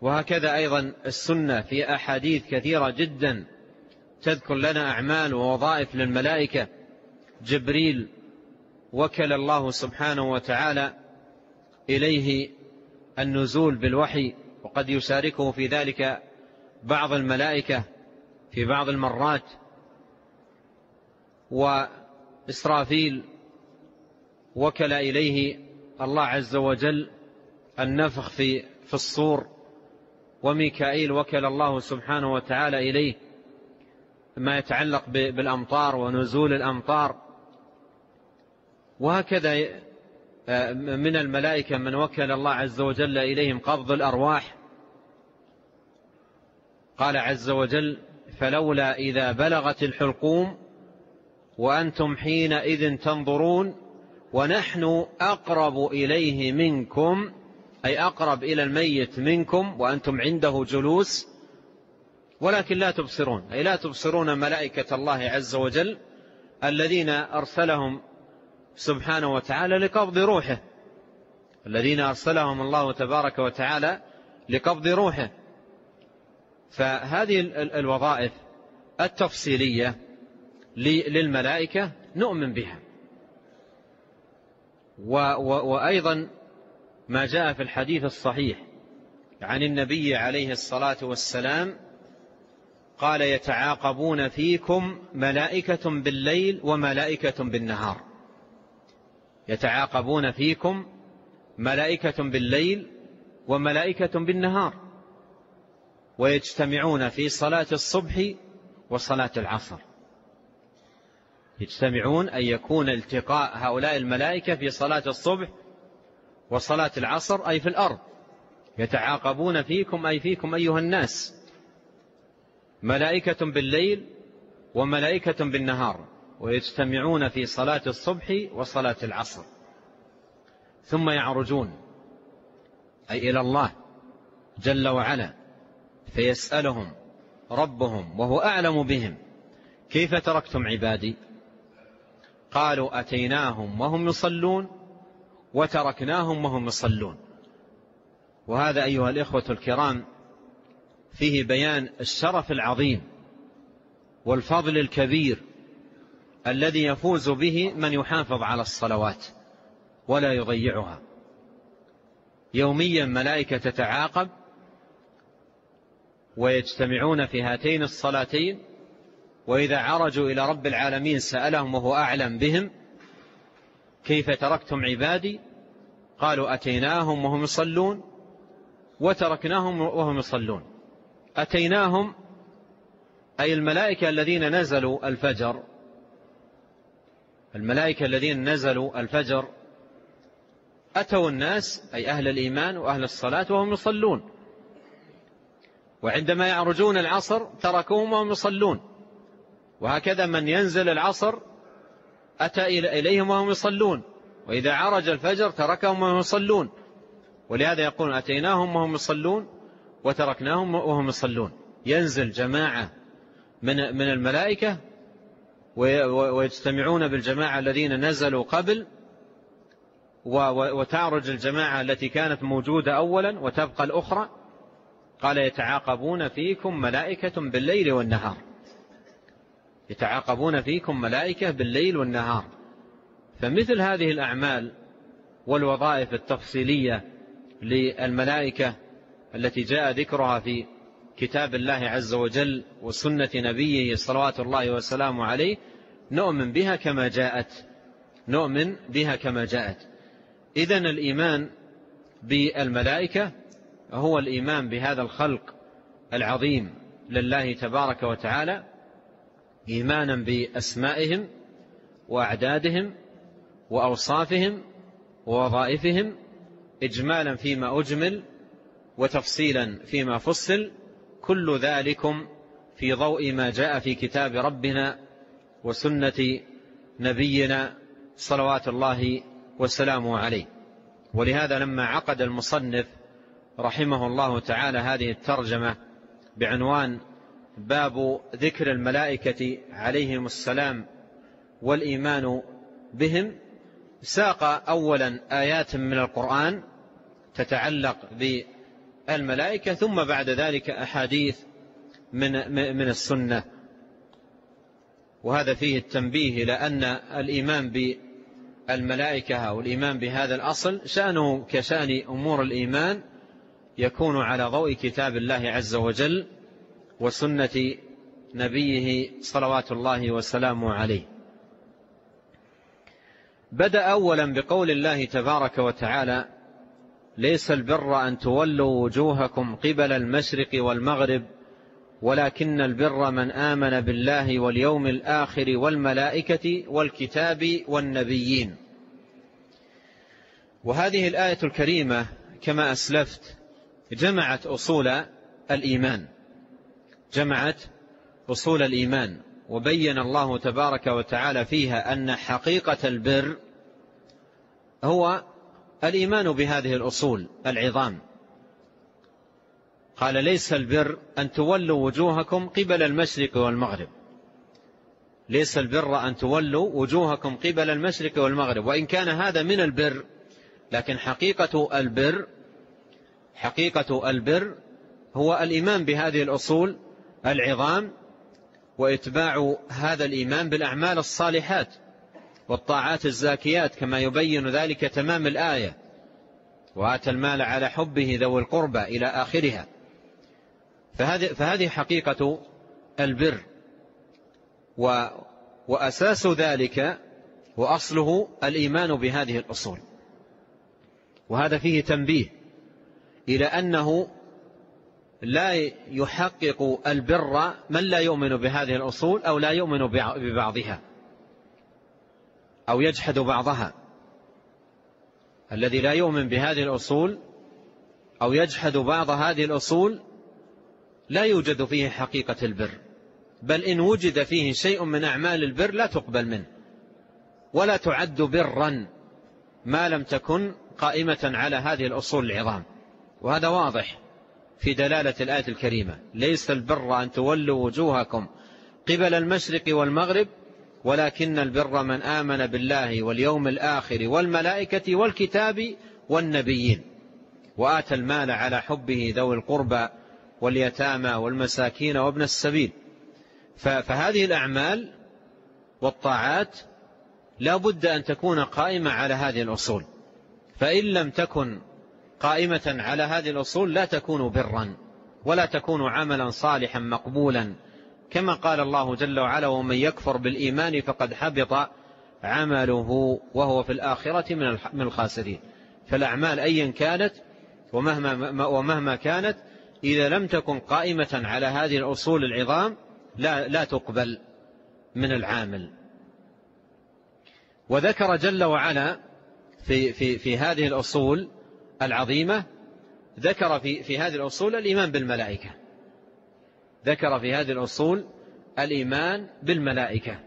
وهكذا أيضا السنة في أحاديث كثيرة جدا تذكر لنا أعمال ووظائف للملائكة. جبريل وكل الله سبحانه وتعالى إليه النزول بالوحي وقد يشاركه في ذلك بعض الملائكة في بعض المرات وإسرافيل وكل إليه الله عز وجل النفخ في في الصور وميكائيل وكل الله سبحانه وتعالى إليه ما يتعلق بالأمطار ونزول الأمطار. وهكذا من الملائكة من وكل الله عز وجل إليهم قبض الأرواح. قال عز وجل فلولا إذا بلغت الحلقوم وأنتم حينئذ تنظرون ونحن أقرب إليه منكم أي أقرب إلى الميت منكم وأنتم عنده جلوس ولكن لا تبصرون. أي لا تبصرون ملائكة الله عز وجل الذين أرسلهم سبحانه وتعالى لقبض روحه. الذين أرسلهم الله تبارك وتعالى لقبض روحه. فهذه الوظائف التفصيلية للملائكة نؤمن بها. وأيضا ما جاء في الحديث الصحيح عن النبي عليه الصلاة والسلام قال يتعاقبون فيكم ملائكة بالليل وملائكة بالنهار. يتعاقبون فيكم ملائكة بالليل وملائكة بالنهار ويجتمعون في صلاة الصبح وصلاة العصر. يجتمعون أن يكون التقاء هؤلاء الملائكة في صلاة الصبح وصلاة العصر أي في الأرض. يتعاقبون فيكم أي فيكم أيها الناس. ملائكة بالليل وملائكة بالنهار. ويجتمعون في صلاة الصبح وصلاة العصر. ثم يعرجون أي إلى الله جل وعلا فيسألهم ربهم وهو أعلم بهم كيف تركتم عبادي؟ قالوا أتيناهم وهم يصلون وتركناهم وهم يصلون. وهذا أيها الإخوة الكرام فيه بيان الشرف العظيم والفضل الكبير الذي يفوز به من يحافظ على الصلوات ولا يضيعها. يوميا ملائكة تتعاقب ويجتمعون في هاتين الصلاتين وإذا عرجوا إلى رب العالمين سألهم وهو أعلم بهم كيف تركتم عبادي؟ قالوا أتيناهم وهم يصلون وتركناهم وهم يصلون. أتيناهم أي الملائكة الذين نزلوا الفجر الملائكة الذين نزلوا الفجر أتوا الناس أي أهل الإيمان وأهل الصلاة وهم يصلون. وعندما يعرجون العصر تركوهم وهم يصلون. وهكذا من ينزل العصر أتى إليهم وهم يصلون. وإذا عرج الفجر تركهم وهم يصلون. ولهذا يقول أتيناهم وهم يصلون وتركناهم وهم يصلون. ينزل جماعة من من الملائكة ويجتمعون بالجماعة الذين نزلوا قبل وتعرج الجماعة التي كانت موجودة أولا وتبقى الأخرى. قال يتعاقبون فيكم ملائكة بالليل والنهار. يتعاقبون فيكم ملائكة بالليل والنهار. فمثل هذه الأعمال والوظائف التفصيلية للملائكة التي جاء ذكرها في كتاب الله عز وجل وسنة نبيه صلوات الله وسلامه عليه نؤمن بها كما جاءت. نؤمن بها كما جاءت. إذن الإيمان بالملائكة هو الإيمان بهذا الخلق العظيم لله تبارك وتعالى إيمانا بأسمائهم وأعدادهم وأوصافهم ووظائفهم إجمالا فيما أجمل وتفصيلا فيما فصل كل ذلكم في ضوء ما جاء في كتاب ربنا وسنة نبينا صلوات الله والسلام عليه. ولهذا لما عقد المصنف رحمه الله تعالى هذه الترجمة بعنوان باب ذكر الملائكة عليهم السلام والإيمان بهم ساق أولا آيات من القرآن تتعلق ثم بعد ذلك أحاديث من من السنة. وهذا فيه التنبيه إلى أن الإيمان بالملائكة أو الإيمان بهذا الأصل شأنه كشأن أمور الإيمان يكون على ضوء كتاب الله عز وجل وسنة نبيه صلوات الله وسلامه عليه. بدأ أولا بقول الله تبارك وتعالى ليس البر أن تولوا وجوهكم قبل المشرق والمغرب ولكن البر من آمن بالله واليوم الآخر والملائكة والكتاب والنبيين. وهذه الآية الكريمة كما أسلفت جمعت أصول الإيمان جمعت أصول الإيمان وبين الله تبارك وتعالى فيها أن حقيقة البر هو الإيمان بهذه الأصول العظام. قال ليس البر أن تولوا وجوهكم قبل المشرق والمغرب. ليس البر أن تولوا وجوهكم قبل المشرق والمغرب وإن كان هذا من البر لكن حقيقة البر حقيقة البر هو الإيمان بهذه الأصول العظام وإتباع هذا الإيمان بالأعمال الصالحات. والطاعات الزاكيات كما يبين ذلك تمام الآية. وآتى المال على حبه ذوي القربى إلى آخرها. فهذه, فهذه حقيقة البر. و وأساس ذلك وأصله الإيمان بهذه الأصول. وهذا فيه تنبيه إلى أنه لا يحقق البر من لا يؤمن بهذه الأصول أو لا يؤمن ببعضها. أو يجحد بعضها. الذي لا يؤمن بهذه الأصول أو يجحد بعض هذه الأصول لا يوجد فيه حقيقة البر. بل إن وجد فيه شيء من أعمال البر لا تقبل منه. ولا تعد برا ما لم تكن قائمة على هذه الأصول العظام. وهذا واضح في دلالة الآية الكريمة. ليس البر أن تولوا وجوهكم قبل المشرق والمغرب ولكن البر من آمن بالله واليوم الآخر والملائكة والكتاب والنبيين وآتى المال على حبه ذوي القربى واليتامى والمساكين وابن السبيل. فهذه الأعمال والطاعات لا بد أن تكون قائمة على هذه الأصول. فإن لم تكن قائمة على هذه الأصول لا تكون برا ولا تكون عملا صالحا مقبولا كما قال الله جل وعلا ومن يكفر بالإيمان فقد حبط عمله وهو في الآخرة من الخاسرين. فالأعمال أيا كانت ومهما, ومهما كانت إذا لم تكن قائمة على هذه الأصول العظام لا, لا تقبل من العامل. وذكر جل وعلا في, في, في هذه الأصول العظيمة ذكر في, في هذه الأصول الإيمان بالملائكة. ذكر في هذه الأصول الإيمان بالملائكة.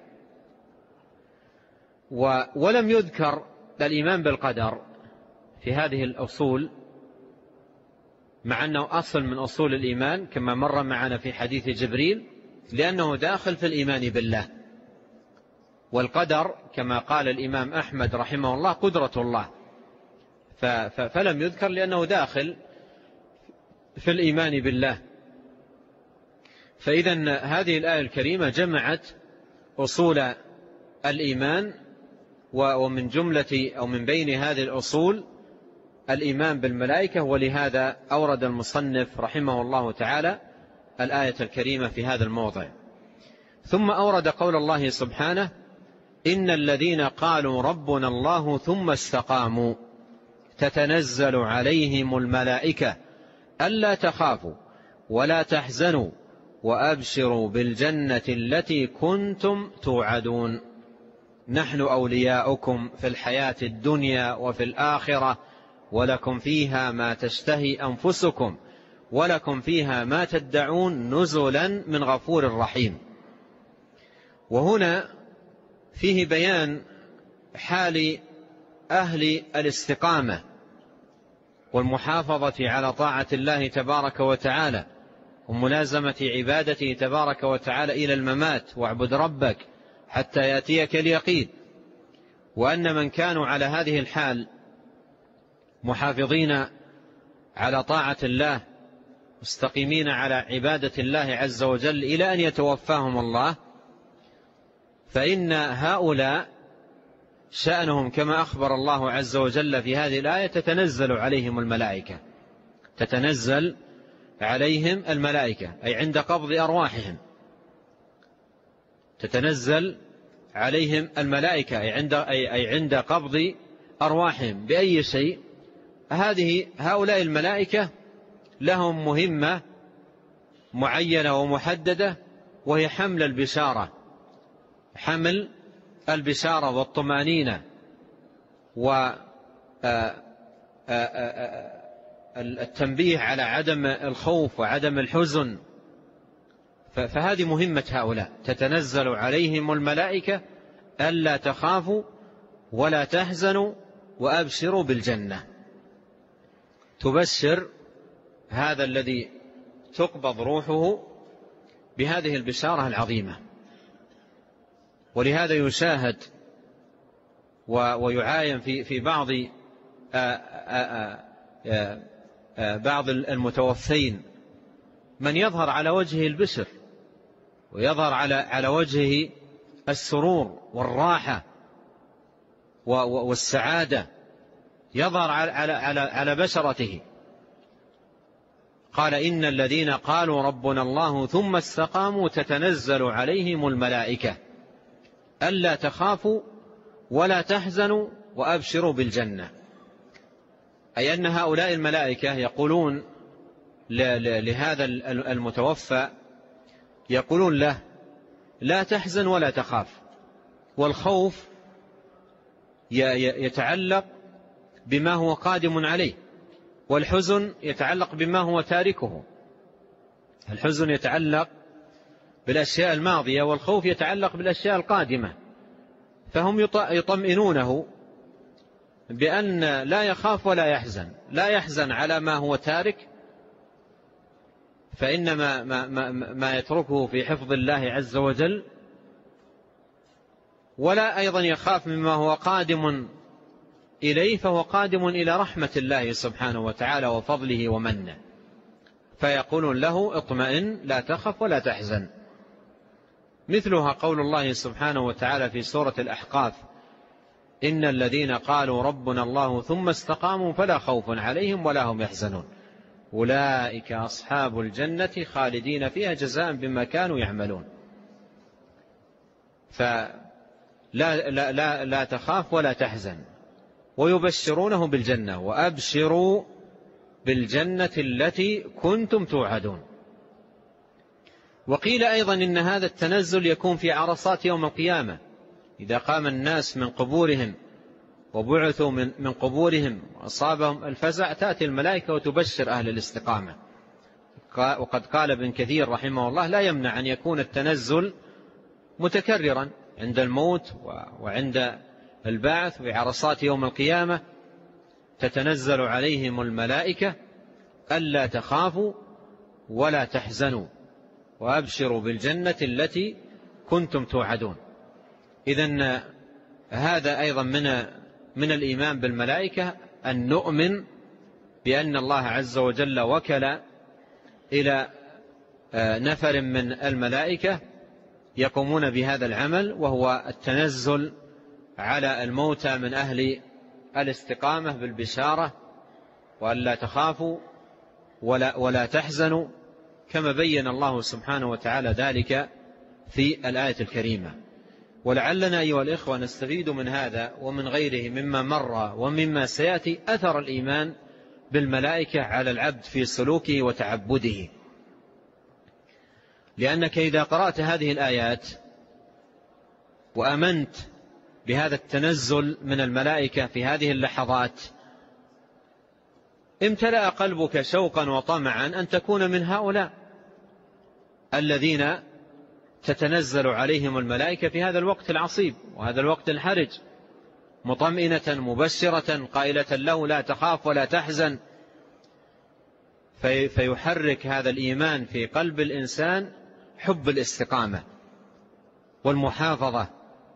ولم يذكر الإيمان بالقدر في هذه الأصول مع أنه أصل من أصول الإيمان كما مر معنا في حديث جبريل لأنه داخل في الإيمان بالله. والقدر كما قال الإمام أحمد رحمه الله قدرة الله. فلم يذكر لأنه داخل في الإيمان بالله. فإذا هذه الآية الكريمة جمعت أصول الإيمان ومن جملة أو من بين هذه الأصول الإيمان بالملائكة ولهذا أورد المصنف رحمه الله تعالى الآية الكريمة في هذا الموضع. ثم أورد قول الله سبحانه إن الذين قالوا ربنا الله ثم استقاموا تتنزل عليهم الملائكة ألا تخافوا ولا تحزنوا وأبشروا بالجنة التي كنتم توعدون. نحن أولياؤكم في الحياة الدنيا وفي الآخرة ولكم فيها ما تشتهي أنفسكم ولكم فيها ما تدعون نزلا من غفور رحيم. وهنا فيه بيان حال أهل الاستقامة والمحافظة على طاعة الله تبارك وتعالى. وملازمة عبادته تبارك وتعالى إلى الممات واعبد ربك حتى يأتيك اليقين. وأن من كانوا على هذه الحال محافظين على طاعة الله مستقيمين على عبادة الله عز وجل إلى أن يتوفاهم الله فإن هؤلاء شأنهم كما أخبر الله عز وجل في هذه الآية تتنزل عليهم الملائكة تتنزل عليهم الملائكة أي عند قبض أرواحهم. تتنزل عليهم الملائكة أي عند, أي عند قبض أرواحهم. بأي شيء؟ هذه هؤلاء الملائكة لهم مهمة معينة ومحددة وهي حمل البشارة. حمل البشارة والطمأنينة والتنبيه على عدم الخوف وعدم الحزن. فهذه مهمة هؤلاء. تتنزل عليهم الملائكة ألا تخافوا ولا تحزنوا وأبشروا بالجنة. تبشر هذا الذي تقبض روحه بهذه البشارة العظيمة. ولهذا يشاهد ويعاين في بعض بعض المتوفين من يظهر على وجهه البشر ويظهر على على وجهه السرور والراحة والسعادة يظهر على على على بشرته. قال إن الذين قالوا ربنا الله ثم استقاموا تتنزل عليهم الملائكة. ألا تخافوا ولا تحزنوا وأبشروا بالجنة. أي أن هؤلاء الملائكة يقولون لهذا المتوفى يقولون له لا تحزن ولا تخاف والخوف يتعلق بما هو قادم عليه والحزن يتعلق بما هو تاركه. الحزن يتعلق بالأشياء الماضية والخوف يتعلق بالأشياء القادمة. فهم يطمئنونه بأن لا يخاف ولا يحزن. لا يحزن على ما هو تارك فإنما ما, ما, ما يتركه في حفظ الله عز وجل ولا أيضا يخاف مما هو قادم إليه فهو قادم إلى رحمة الله سبحانه وتعالى وفضله ومنه. فيقولون له اطمئن لا تخف ولا تحزن. مثلها قول الله سبحانه وتعالى في سورة الأحقاف إن الذين قالوا ربنا الله ثم استقاموا فلا خوف عليهم ولا هم يحزنون. أولئك أصحاب الجنة خالدين فيها جزاء بما كانوا يعملون. فلا لا لا لا تخاف ولا تحزن. ويبشرونه بالجنة وأبشروا بالجنة التي كنتم توعدون. وقيل أيضا إن هذا التنزل يكون في عرصات يوم القيامة. إذا قام الناس من قبورهم وبعثوا من, من قبورهم وأصابهم الفزع تأتي الملائكة وتبشر أهل الاستقامة. وقد قال ابن كثير رحمه الله لا يمنع أن يكون التنزل متكررا عند الموت وعند البعث بعرصات يوم القيامة. تتنزل عليهم الملائكة ألا تخافوا ولا تحزنوا وأبشروا بالجنة التي كنتم توعدون. إذن هذا أيضا من من الإيمان بالملائكة أن نؤمن بأن الله عز وجل وكل إلى آه، نفر من الملائكة يقومون بهذا العمل وهو التنزل على الموتى من أهل الاستقامة بالبشارة وأن لا تخافوا ولا, ولا تحزنوا كما بين الله سبحانه وتعالى ذلك في الآية الكريمة. ولعلنا أيها الإخوة نستفيد من هذا ومن غيره مما مر ومما سيأتي أثر الإيمان بالملائكة على العبد في سلوكه وتعبده. لأنك إذا قرأت هذه الآيات وأمنت بهذا التنزل من الملائكة في هذه اللحظات امتلأ قلبك شوقا وطمعا أن تكون من هؤلاء الذين تتنزل عليهم الملائكة في هذا الوقت العصيب وهذا الوقت الحرج. مطمئنة مبشرة قائلة له لا تخاف ولا تحزن. في فيحرك هذا الإيمان في قلب الإنسان حب الاستقامة والمحافظة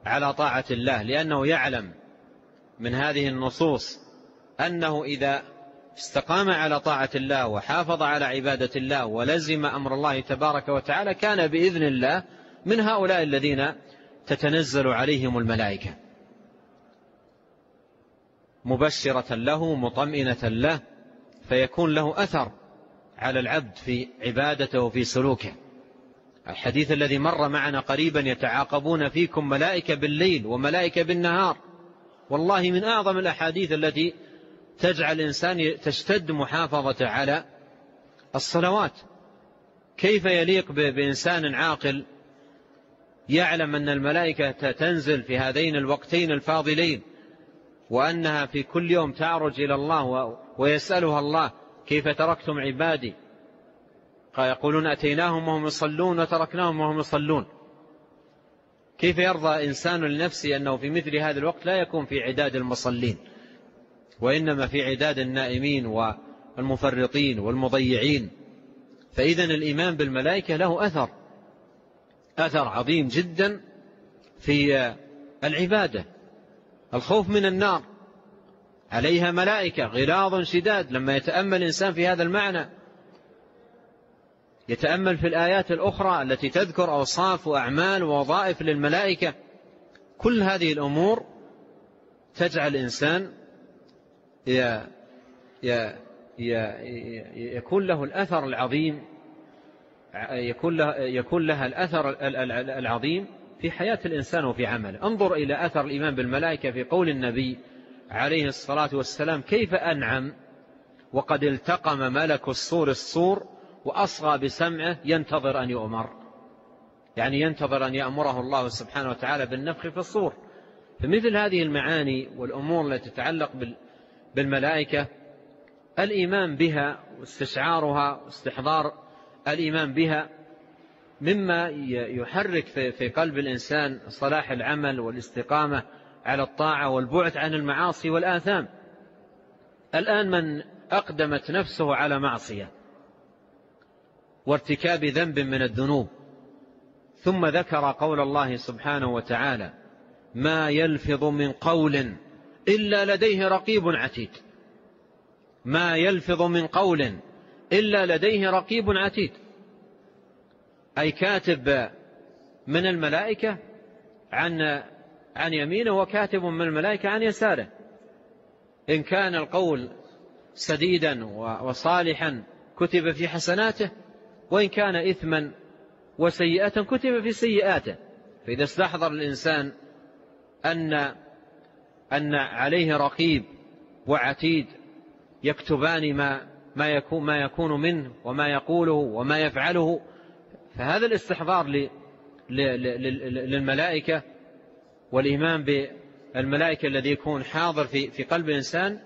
على طاعة الله لأنه يعلم من هذه النصوص أنه إذا استقام على طاعة الله وحافظ على عبادة الله ولزم أمر الله تبارك وتعالى كان بإذن الله من هؤلاء الذين تتنزل عليهم الملائكة. مبشرة له مطمئنة له فيكون له أثر على العبد في عبادته وفي سلوكه. الحديث الذي مر معنا قريبا يتعاقبون فيكم ملائكة بالليل وملائكة بالنهار. والله من أعظم الأحاديث التي تجعل الإنسان تشتد محافظة على الصلوات. كيف يليق بإنسان عاقل يعلم أن الملائكة تنزل في هذين الوقتين الفاضلين وأنها في كل يوم تعرج إلى الله ويسألها الله كيف تركتم عبادي؟ يقولون أتيناهم وهم يصلون وتركناهم وهم يصلون. كيف يرضى إنسان لنفسه أنه في مثل هذا الوقت لا يكون في عداد المصلين؟ وإنما في عداد النائمين والمفرطين والمضيعين. فإذا الإيمان بالملائكة له أثر. أثر عظيم جدا في العبادة. الخوف من النار. عليها ملائكة غلاظ شداد لما يتأمل الإنسان في هذا المعنى. يتأمل في الآيات الأخرى التي تذكر أوصاف وأعمال ووظائف للملائكة. كل هذه الأمور تجعل الإنسان يكون له الأثر العظيم يكون لها الأثر العظيم في حياة الإنسان وفي عمله. انظر إلى أثر الإيمان بالملائكة في قول النبي عليه الصلاة والسلام كيف أنعم وقد التقم ملك الصور الصور وأصغى بسمعه ينتظر أن يؤمر. يعني ينتظر أن يأمره الله سبحانه وتعالى بالنفخ في الصور. فمثل هذه المعاني والأمور التي تتعلق بالملائكة الإيمان بها واستشعارها واستحضار الإيمان بها مما يحرك في قلب الإنسان صلاح العمل والاستقامة على الطاعة والبعد عن المعاصي والآثام. الآن من أقدمت نفسه على معصية وارتكاب ذنب من الذنوب ثم ذكر قول الله سبحانه وتعالى ما يلفظ من قول إلا لديه رقيب عتيد. ما يلفظ من قول إلا لديه رقيب عتيد. أي كاتب من الملائكة عن عن يمينه وكاتب من الملائكة عن يساره. إن كان القول سديدا وصالحا كتب في حسناته وإن كان إثما وسيئة كتب في سيئاته. فإذا استحضر الإنسان أن أن عليه رقيب وعتيد يكتبان ما ما يكون ما يكون منه وما يقوله وما يفعله. فهذا الاستحضار للملائكة والإيمان بالملائكة الذي يكون حاضر في في قلب الإنسان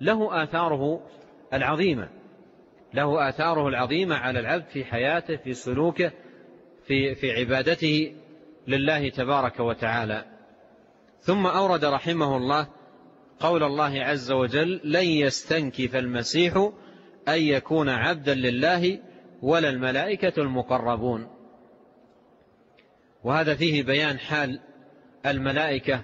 له آثاره العظيمة. له آثاره العظيمة على العبد في حياته في سلوكه في في عبادته لله تبارك وتعالى. ثم أورد رحمه الله قول الله عز وجل لن يستنكف المسيح أن يكون عبدا لله ولا الملائكة المقربون. وهذا فيه بيان حال الملائكة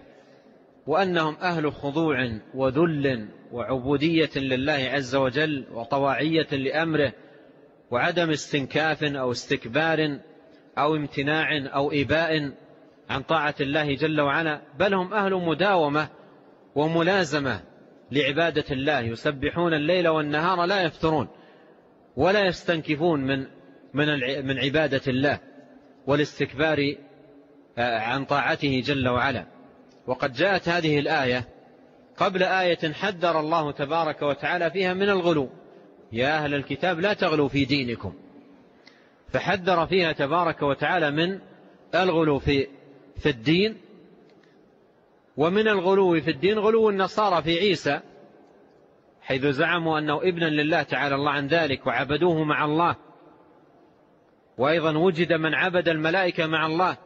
وأنهم أهل خضوع وذل وعبودية لله عز وجل وطواعية لأمره وعدم استنكاف أو استكبار أو امتناع أو إباء عن طاعة الله جل وعلا بل هم أهل مداومة وملازمة لعبادة الله يسبحون الليل والنهار لا يفترون ولا يستنكفون من من من عبادة الله والاستكبار آه، عن طاعته جل وعلا. وقد جاءت هذه الآية قبل آية حذر الله تبارك وتعالى فيها من الغلو. يا أهل الكتاب لا تغلوا في دينكم. فحذر فيها تبارك وتعالى من الغلو في في الدين. ومن الغلو في الدين غلو النصارى في عيسى حيث زعموا أنه ابنا لله تعالى الله عن ذلك وعبدوه مع الله. وأيضا وجد من عبد الملائكة مع الله.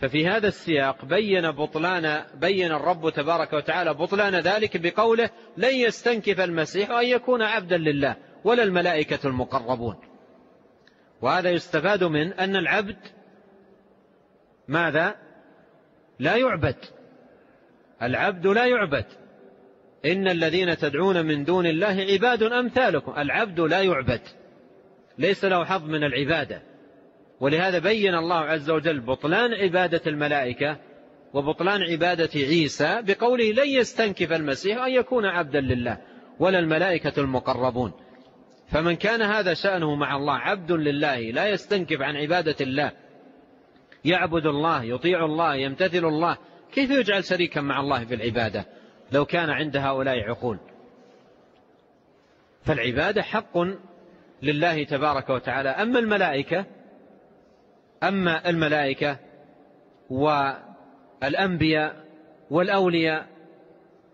ففي هذا السياق بين بطلان بين الرب تبارك وتعالى بطلان ذلك بقوله لن يستنكف المسيح أن يكون عبدا لله ولا الملائكة المقربون. وهذا يستفاد من أن العبد ماذا؟ لا يعبد. العبد لا يعبد. إن الذين تدعون من دون الله عباد أمثالكم. العبد لا يعبد. ليس له حظ من العبادة. ولهذا بين الله عز وجل بطلان عبادة الملائكة وبطلان عبادة عيسى بقوله لن يستنكف المسيح أن يكون عبدا لله ولا الملائكة المقربون. فمن كان هذا شأنه مع الله عبد لله لا يستنكف عن عبادة الله. يعبد الله يطيع الله يمتثل الله. كيف يجعل شريكا مع الله في العبادة لو كان عند هؤلاء عقول؟ فالعبادة حق لله تبارك وتعالى. أما الملائكة أما الملائكة والأنبياء والأولياء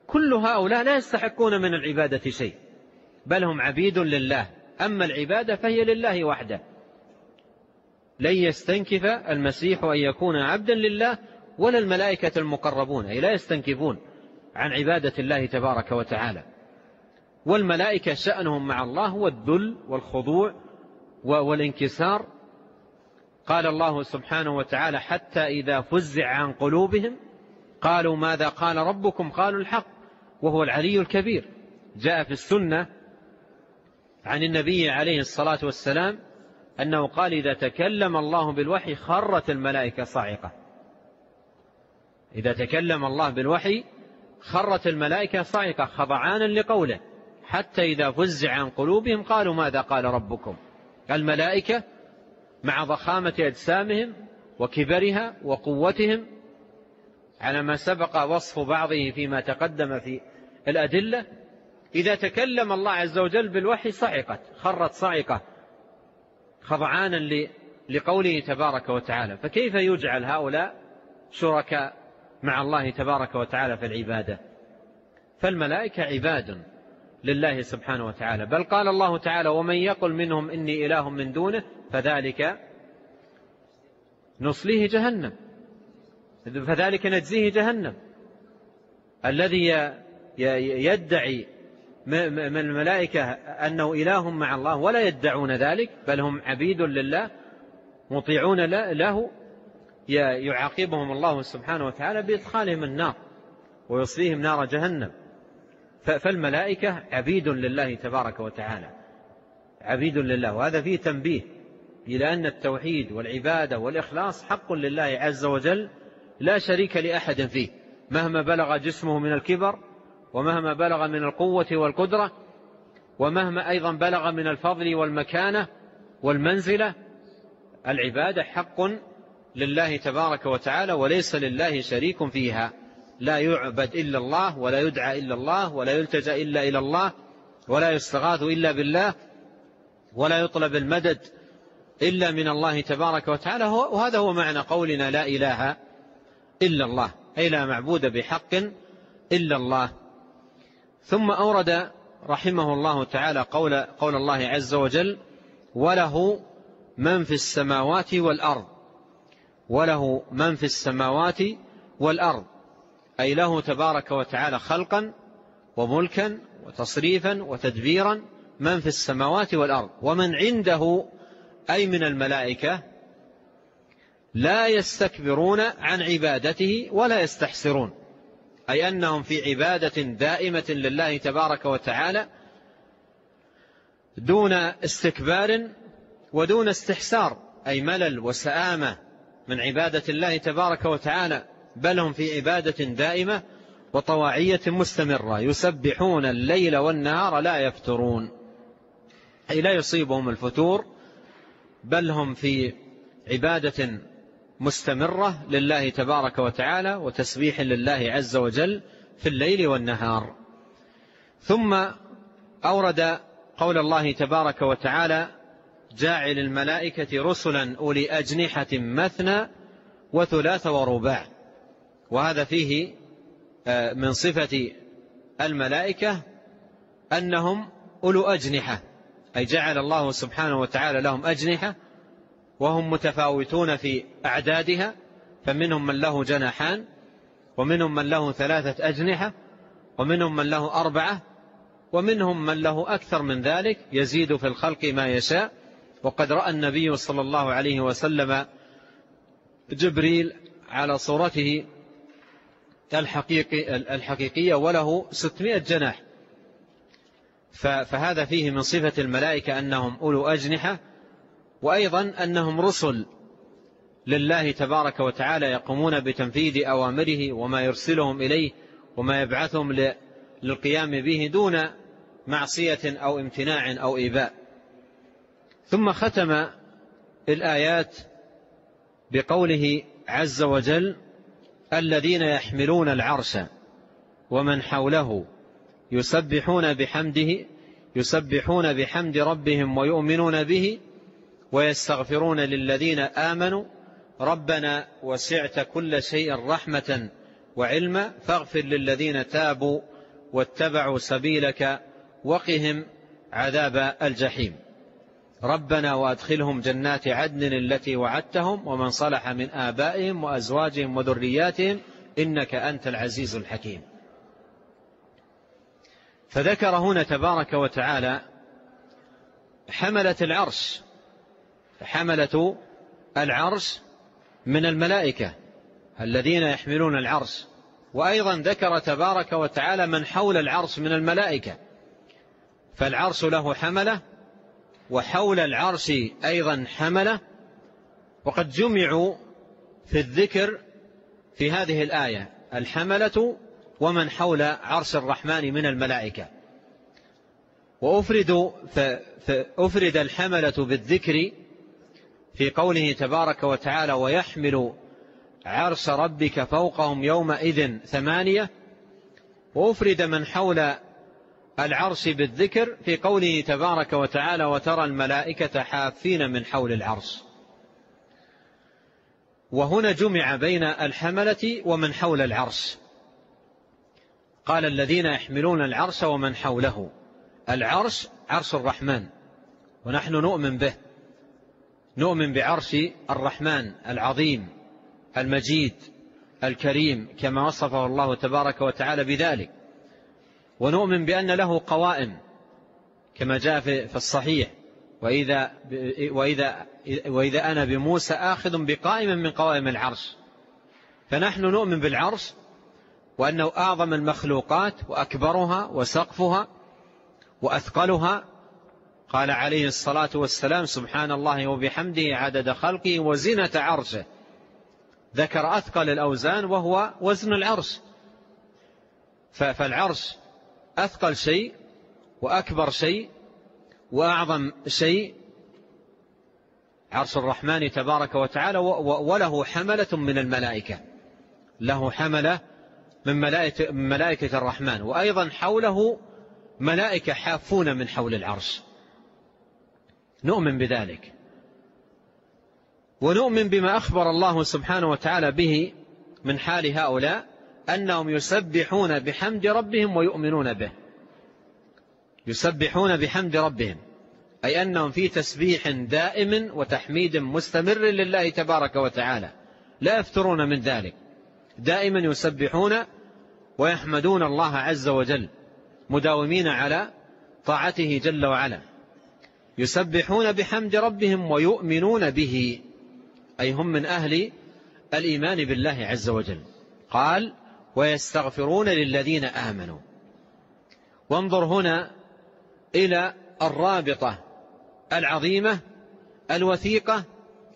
كل هؤلاء لا يستحقون من العبادة شيء بل هم عبيد لله. أما العبادة فهي لله وحده. لن يستنكف المسيح أن يكون عبدا لله ولا الملائكة المقربون أي لا يستنكفون عن عبادة الله تبارك وتعالى. والملائكة شأنهم مع الله هو الذل والخضوع والانكسار. قال الله سبحانه وتعالى حتى إذا فزع عن قلوبهم قالوا ماذا قال ربكم؟ قالوا الحق وهو العلي الكبير. جاء في السنة عن النبي عليه الصلاة والسلام أنه قال إذا تكلم الله بالوحي خرت الملائكة صاعقة. إذا تكلم الله بالوحي خرت الملائكة صاعقة خضعانا لقوله حتى إذا فزع عن قلوبهم قالوا ماذا قال ربكم؟ الملائكة مع ضخامة أجسامهم وكبرها وقوتهم على ما سبق وصف بعضه فيما تقدم في الأدلة إذا تكلم الله عز وجل بالوحي صعقت خرت صعقة خضعانا لقوله تبارك وتعالى فكيف يجعل هؤلاء شركاء؟ مع الله تبارك وتعالى في العبادة. فالملائكة عباد لله سبحانه وتعالى. بل قال الله تعالى ومن يقل منهم إني إله من دونه فذلك نصليه جهنم. فذلك نجزيه جهنم. الذي يدعي من الملائكة أنه إله مع الله ولا يدعون ذلك بل هم عبيد لله مطيعون له يعاقبهم الله سبحانه وتعالى بإدخالهم النار ويصليهم نار جهنم. فالملائكة عبيد لله تبارك وتعالى. عبيد لله. وهذا فيه تنبيه إلى أن التوحيد والعبادة والإخلاص حق لله عز وجل لا شريك لأحد فيه. مهما بلغ جسمه من الكبر ومهما بلغ من القوة والقدرة ومهما أيضا بلغ من الفضل والمكانة والمنزلة العبادة حق لله تبارك وتعالى وليس لله شريك فيها. لا يعبد إلا الله ولا يدعى إلا الله ولا يلتجأ إلا إلى الله ولا يستغاث إلا بالله ولا يطلب المدد إلا من الله تبارك وتعالى. وهذا هو معنى قولنا لا إله إلا الله أي لا معبود بحق إلا الله. ثم أورد رحمه الله تعالى قول, قول الله عز وجل وله من في السماوات والأرض وله من في السماوات والأرض أي له تبارك وتعالى خلقا وملكا وتصريفا وتدبيرا من في السماوات والأرض. ومن عنده أي من الملائكة لا يستكبرون عن عبادته ولا يستحسرون أي أنهم في عبادة دائمة لله تبارك وتعالى دون استكبار ودون استحسار أي ملل وسآمة من عبادة الله تبارك وتعالى بل هم في عبادة دائمة وطواعية مستمرة يسبحون الليل والنهار لا يفترون. أي لا يصيبهم الفتور بل هم في عبادة مستمرة لله تبارك وتعالى وتسبيح لله عز وجل في الليل والنهار. ثم أورد قول الله تبارك وتعالى جاعل الملائكة رسلا أولي أجنحة مثنى وثلاث ورباع. وهذا فيه آه، من صفة الملائكة أنهم أولو أجنحة. أي جعل الله سبحانه وتعالى لهم أجنحة وهم متفاوتون في أعدادها. فمنهم من له جناحان ومنهم من له ثلاثة أجنحة ومنهم من له أربعة ومنهم من له أكثر من ذلك. يزيد في الخلق ما يشاء. وقد رأى النبي صلى الله عليه وسلم جبريل على صورته الحقيقي الحقيقية وله ستمائة جناح. فهذا فيه من صفة الملائكة أنهم أولو أجنحة وأيضا أنهم رسل لله تبارك وتعالى يقومون بتنفيذ أوامره وما يرسلهم إليه وما يبعثهم للقيام به دون معصية أو امتناع أو إيباء. ثم ختم الآيات بقوله عز وجل الذين يحملون العرش ومن حوله يسبحون بحمده يسبحون بحمد ربهم ويؤمنون به ويستغفرون للذين آمنوا ربنا وسعت كل شيء رحمة وعلما فاغفر للذين تابوا واتبعوا سبيلك وقهم عذاب الجحيم. ربنا وأدخلهم جنات عدن التي وعدتهم ومن صلح من آبائهم وأزواجهم وذرياتهم إنك أنت العزيز الحكيم. فذكر هنا تبارك وتعالى حملة العرش حملة العرش من الملائكة الذين يحملون العرش. وأيضا ذكر تبارك وتعالى من حول العرش من الملائكة. فالعرش له حملة وحول العرش أيضا حملة وقد جمعوا في الذكر في هذه الآية الحملة ومن حول عرش الرحمن من الملائكة. وأفرد فأفرد الحملة بالذكر في قوله تبارك وتعالى ويحمل عرش ربك فوقهم يومئذ ثمانية وأفرد من حول العرش بالذكر في قوله تبارك وتعالى وترى الملائكة حافين من حول العرش وهنا جمع بين الحملة ومن حول العرش. قال الذين يحملون العرش ومن حوله العرش عرش الرحمن ونحن نؤمن به. نؤمن بعرش الرحمن العظيم المجيد الكريم كما وصفه الله تبارك وتعالى بذلك. ونؤمن بأن له قوائم كما جاء في الصحيح. وإذا, وإذا, وإذا أنا بموسى آخذ بقائم من قوائم العرش. فنحن نؤمن بالعرش وأنه أعظم المخلوقات وأكبرها وسقفها وأثقلها. قال عليه الصلاة والسلام سبحان الله وبحمده عدد خلقه وزنة عرشه. ذكر أثقل الأوزان وهو وزن العرش. فالعرش أثقل شيء وأكبر شيء وأعظم شيء. عرش الرحمن تبارك وتعالى وله حملة من الملائكة. له حملة من ملائكة, من ملائكة الرحمن. وأيضا حوله ملائكة حافون من حول العرش. نؤمن بذلك. ونؤمن بما أخبر الله سبحانه وتعالى به من حال هؤلاء. أنهم يسبحون بحمد ربهم ويؤمنون به. يسبحون بحمد ربهم. أي أنهم في تسبيح دائم وتحميد مستمر لله تبارك وتعالى. لا يفترون من ذلك. دائما يسبحون ويحمدون الله عز وجل. مداومين على طاعته جل وعلا. يسبحون بحمد ربهم ويؤمنون به. أي هم من أهل الإيمان بالله عز وجل. قال ويستغفرون للذين آمنوا. وانظر هنا إلى الرابطة العظيمة الوثيقة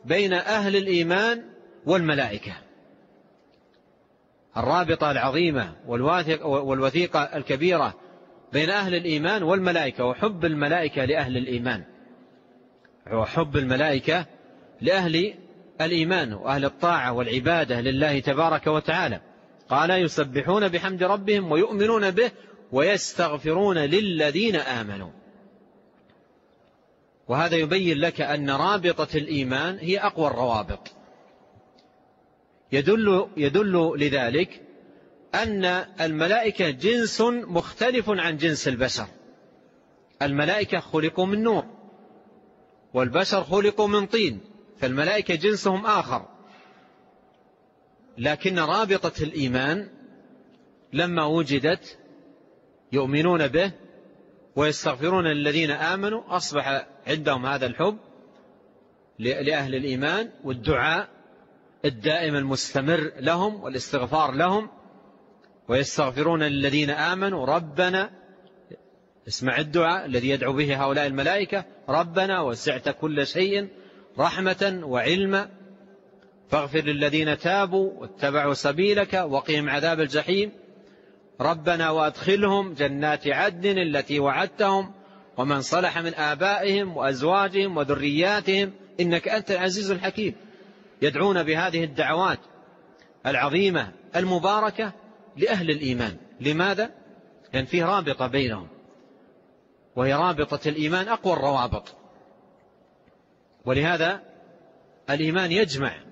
بين أهل الإيمان والملائكة. الرابطة العظيمة والوثيقة الكبيرة بين أهل الإيمان والملائكة وحب الملائكة لأهل الإيمان. وحب الملائكة لأهل الإيمان وأهل الطاعة والعبادة لله تبارك وتعالى. قال يسبحون بحمد ربهم ويؤمنون به ويستغفرون للذين آمنوا. وهذا يبين لك أن رابطة الإيمان هي أقوى الروابط. يدل, يدل لذلك أن الملائكة جنس مختلف عن جنس البشر. الملائكة خلقوا من نور والبشر خلقوا من طين فالملائكة جنسهم آخر. لكن رابطة الإيمان لما وجدت يؤمنون به ويستغفرون للذين آمنوا أصبح عندهم هذا الحب لأهل الإيمان والدعاء الدائم المستمر لهم والاستغفار لهم ويستغفرون للذين آمنوا ربنا اسمع الدعاء الذي يدعو به هؤلاء الملائكة ربنا وسعت كل شيء رحمة وعلما فاغفر للذين تابوا واتبعوا سبيلك وقهم عذاب الجحيم. ربنا وأدخلهم جنات عدن التي وعدتهم ومن صلح من آبائهم وأزواجهم وذرياتهم إنك أنت العزيز الحكيم. يدعون بهذه الدعوات العظيمة المباركة لأهل الإيمان. لماذا؟ لأن فيه رابطة بينهم وهي رابطة الإيمان أقوى الروابط. ولهذا الإيمان يجمع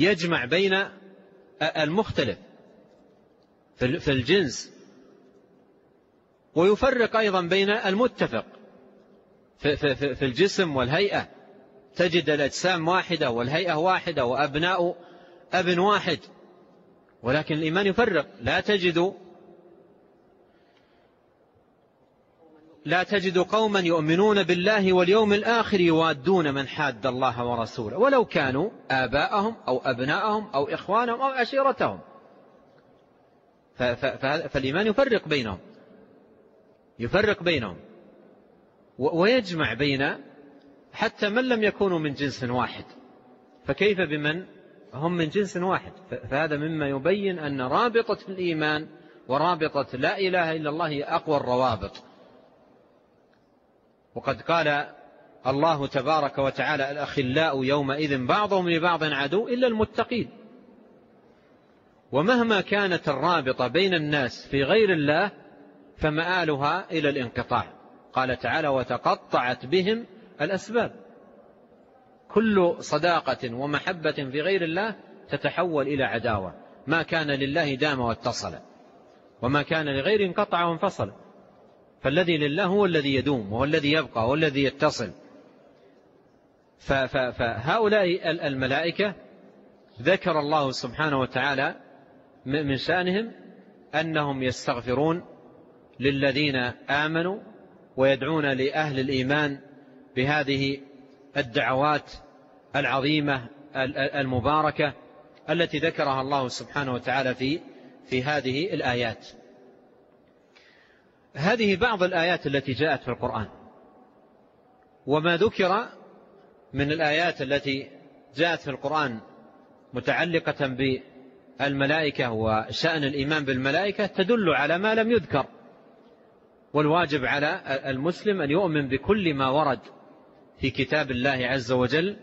يجمع بين المختلف في الجنس. ويفرق أيضا بين المتفق في الجسم والهيئة. تجد الأجسام واحدة والهيئة واحدة وأبناء أب واحد. ولكن الإيمان يفرق. لا تجد لا تجد قوما يؤمنون بالله واليوم الآخر يوادون من حاد الله ورسوله. ولو كانوا آباءهم أو أبناءهم أو إخوانهم أو عشيرتهم. فالإيمان يفرق بينهم. يفرق بينهم. ويجمع بين حتى من لم يكونوا من جنس واحد. فكيف بمن هم من جنس واحد؟ فهذا مما يبين أن رابطة الإيمان ورابطة لا إله إلا الله هي أقوى الروابط. وقد قال الله تبارك وتعالى الأخلاء يومئذ بعضهم لبعض عدو إلا المتقين. ومهما كانت الرابطة بين الناس في غير الله فمآلها إلى الانقطاع. قال تعالى وتقطعت بهم الأسباب. كل صداقة ومحبة في غير الله تتحول إلى عداوة. ما كان لله دام واتصل. وما كان لغير انقطع وانفصل. فالذي لله هو الذي يدوم وهو الذي يبقى هو الذي يتصل. فهؤلاء الملائكة ذكر الله سبحانه وتعالى من شأنهم أنهم يستغفرون للذين آمنوا ويدعون لأهل الإيمان بهذه الدعوات العظيمة المباركة التي ذكرها الله سبحانه وتعالى في في هذه الآيات. هذه بعض الآيات التي جاءت في القرآن. وما ذكر من الآيات التي جاءت في القرآن متعلقة بالملائكة وشأن الإيمان بالملائكة تدل على ما لم يذكر. والواجب على المسلم أن يؤمن بكل ما ورد في كتاب الله عز وجل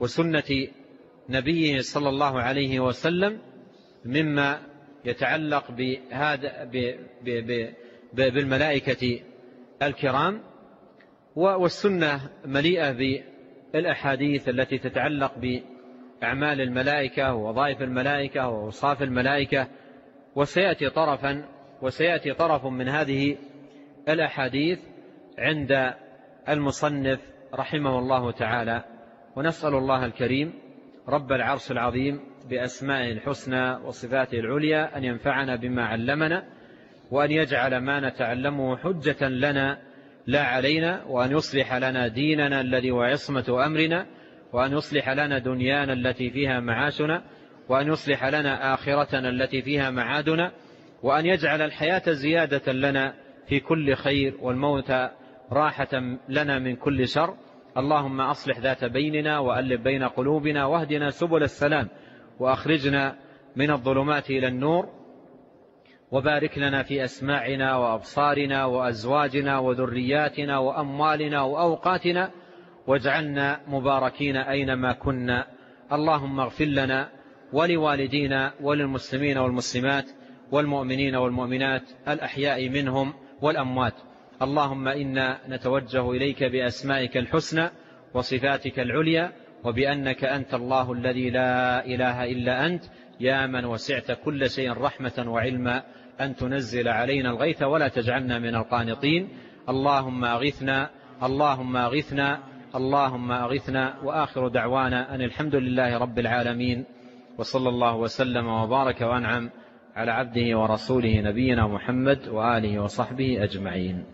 وسنة نبيه صلى الله عليه وسلم مما يتعلق بهذا بالملائكة الكرام والسنة مليئة بالأحاديث التي تتعلق بأعمال الملائكة ووظائف الملائكة وأوصاف الملائكة وسيأتي طرفا وسيأتي طرف من هذه الأحاديث عند المصنف رحمه الله تعالى. ونسأل الله الكريم رب العرش العظيم بأسمائه الحسنى وصفاته العليا أن ينفعنا بما علمنا وأن يجعل ما نتعلمه حجة لنا لا علينا وأن يصلح لنا ديننا الذي هو عصمة أمرنا وأن يصلح لنا دنيانا التي فيها معاشنا وأن يصلح لنا آخرتنا التي فيها معادنا وأن يجعل الحياة زيادة لنا في كل خير والموت راحة لنا من كل شر. اللهم أصلح ذات بيننا وألف بين قلوبنا واهدنا سبل السلام وأخرجنا من الظلمات إلى النور. وبارك لنا في أسماعنا وأبصارنا وأزواجنا وذرياتنا وأموالنا وأوقاتنا واجعلنا مباركين أينما كنا. اللهم اغفر لنا ولوالدينا وللمسلمين والمسلمات والمؤمنين والمؤمنات الأحياء منهم والأموات. اللهم إنا نتوجه إليك بأسمائك الحسنى وصفاتك العليا وبأنك أنت الله الذي لا إله إلا أنت. يا من وسعت كل شيء رحمة وعلما أن تنزل علينا الغيث ولا تجعلنا من القانطين. اللهم أغثنا اللهم أغثنا اللهم أغثنا. وآخر دعوانا أن الحمد لله رب العالمين. وصلى الله وسلم وبارك وأنعم على عبده ورسوله نبينا محمد وآله وصحبه أجمعين.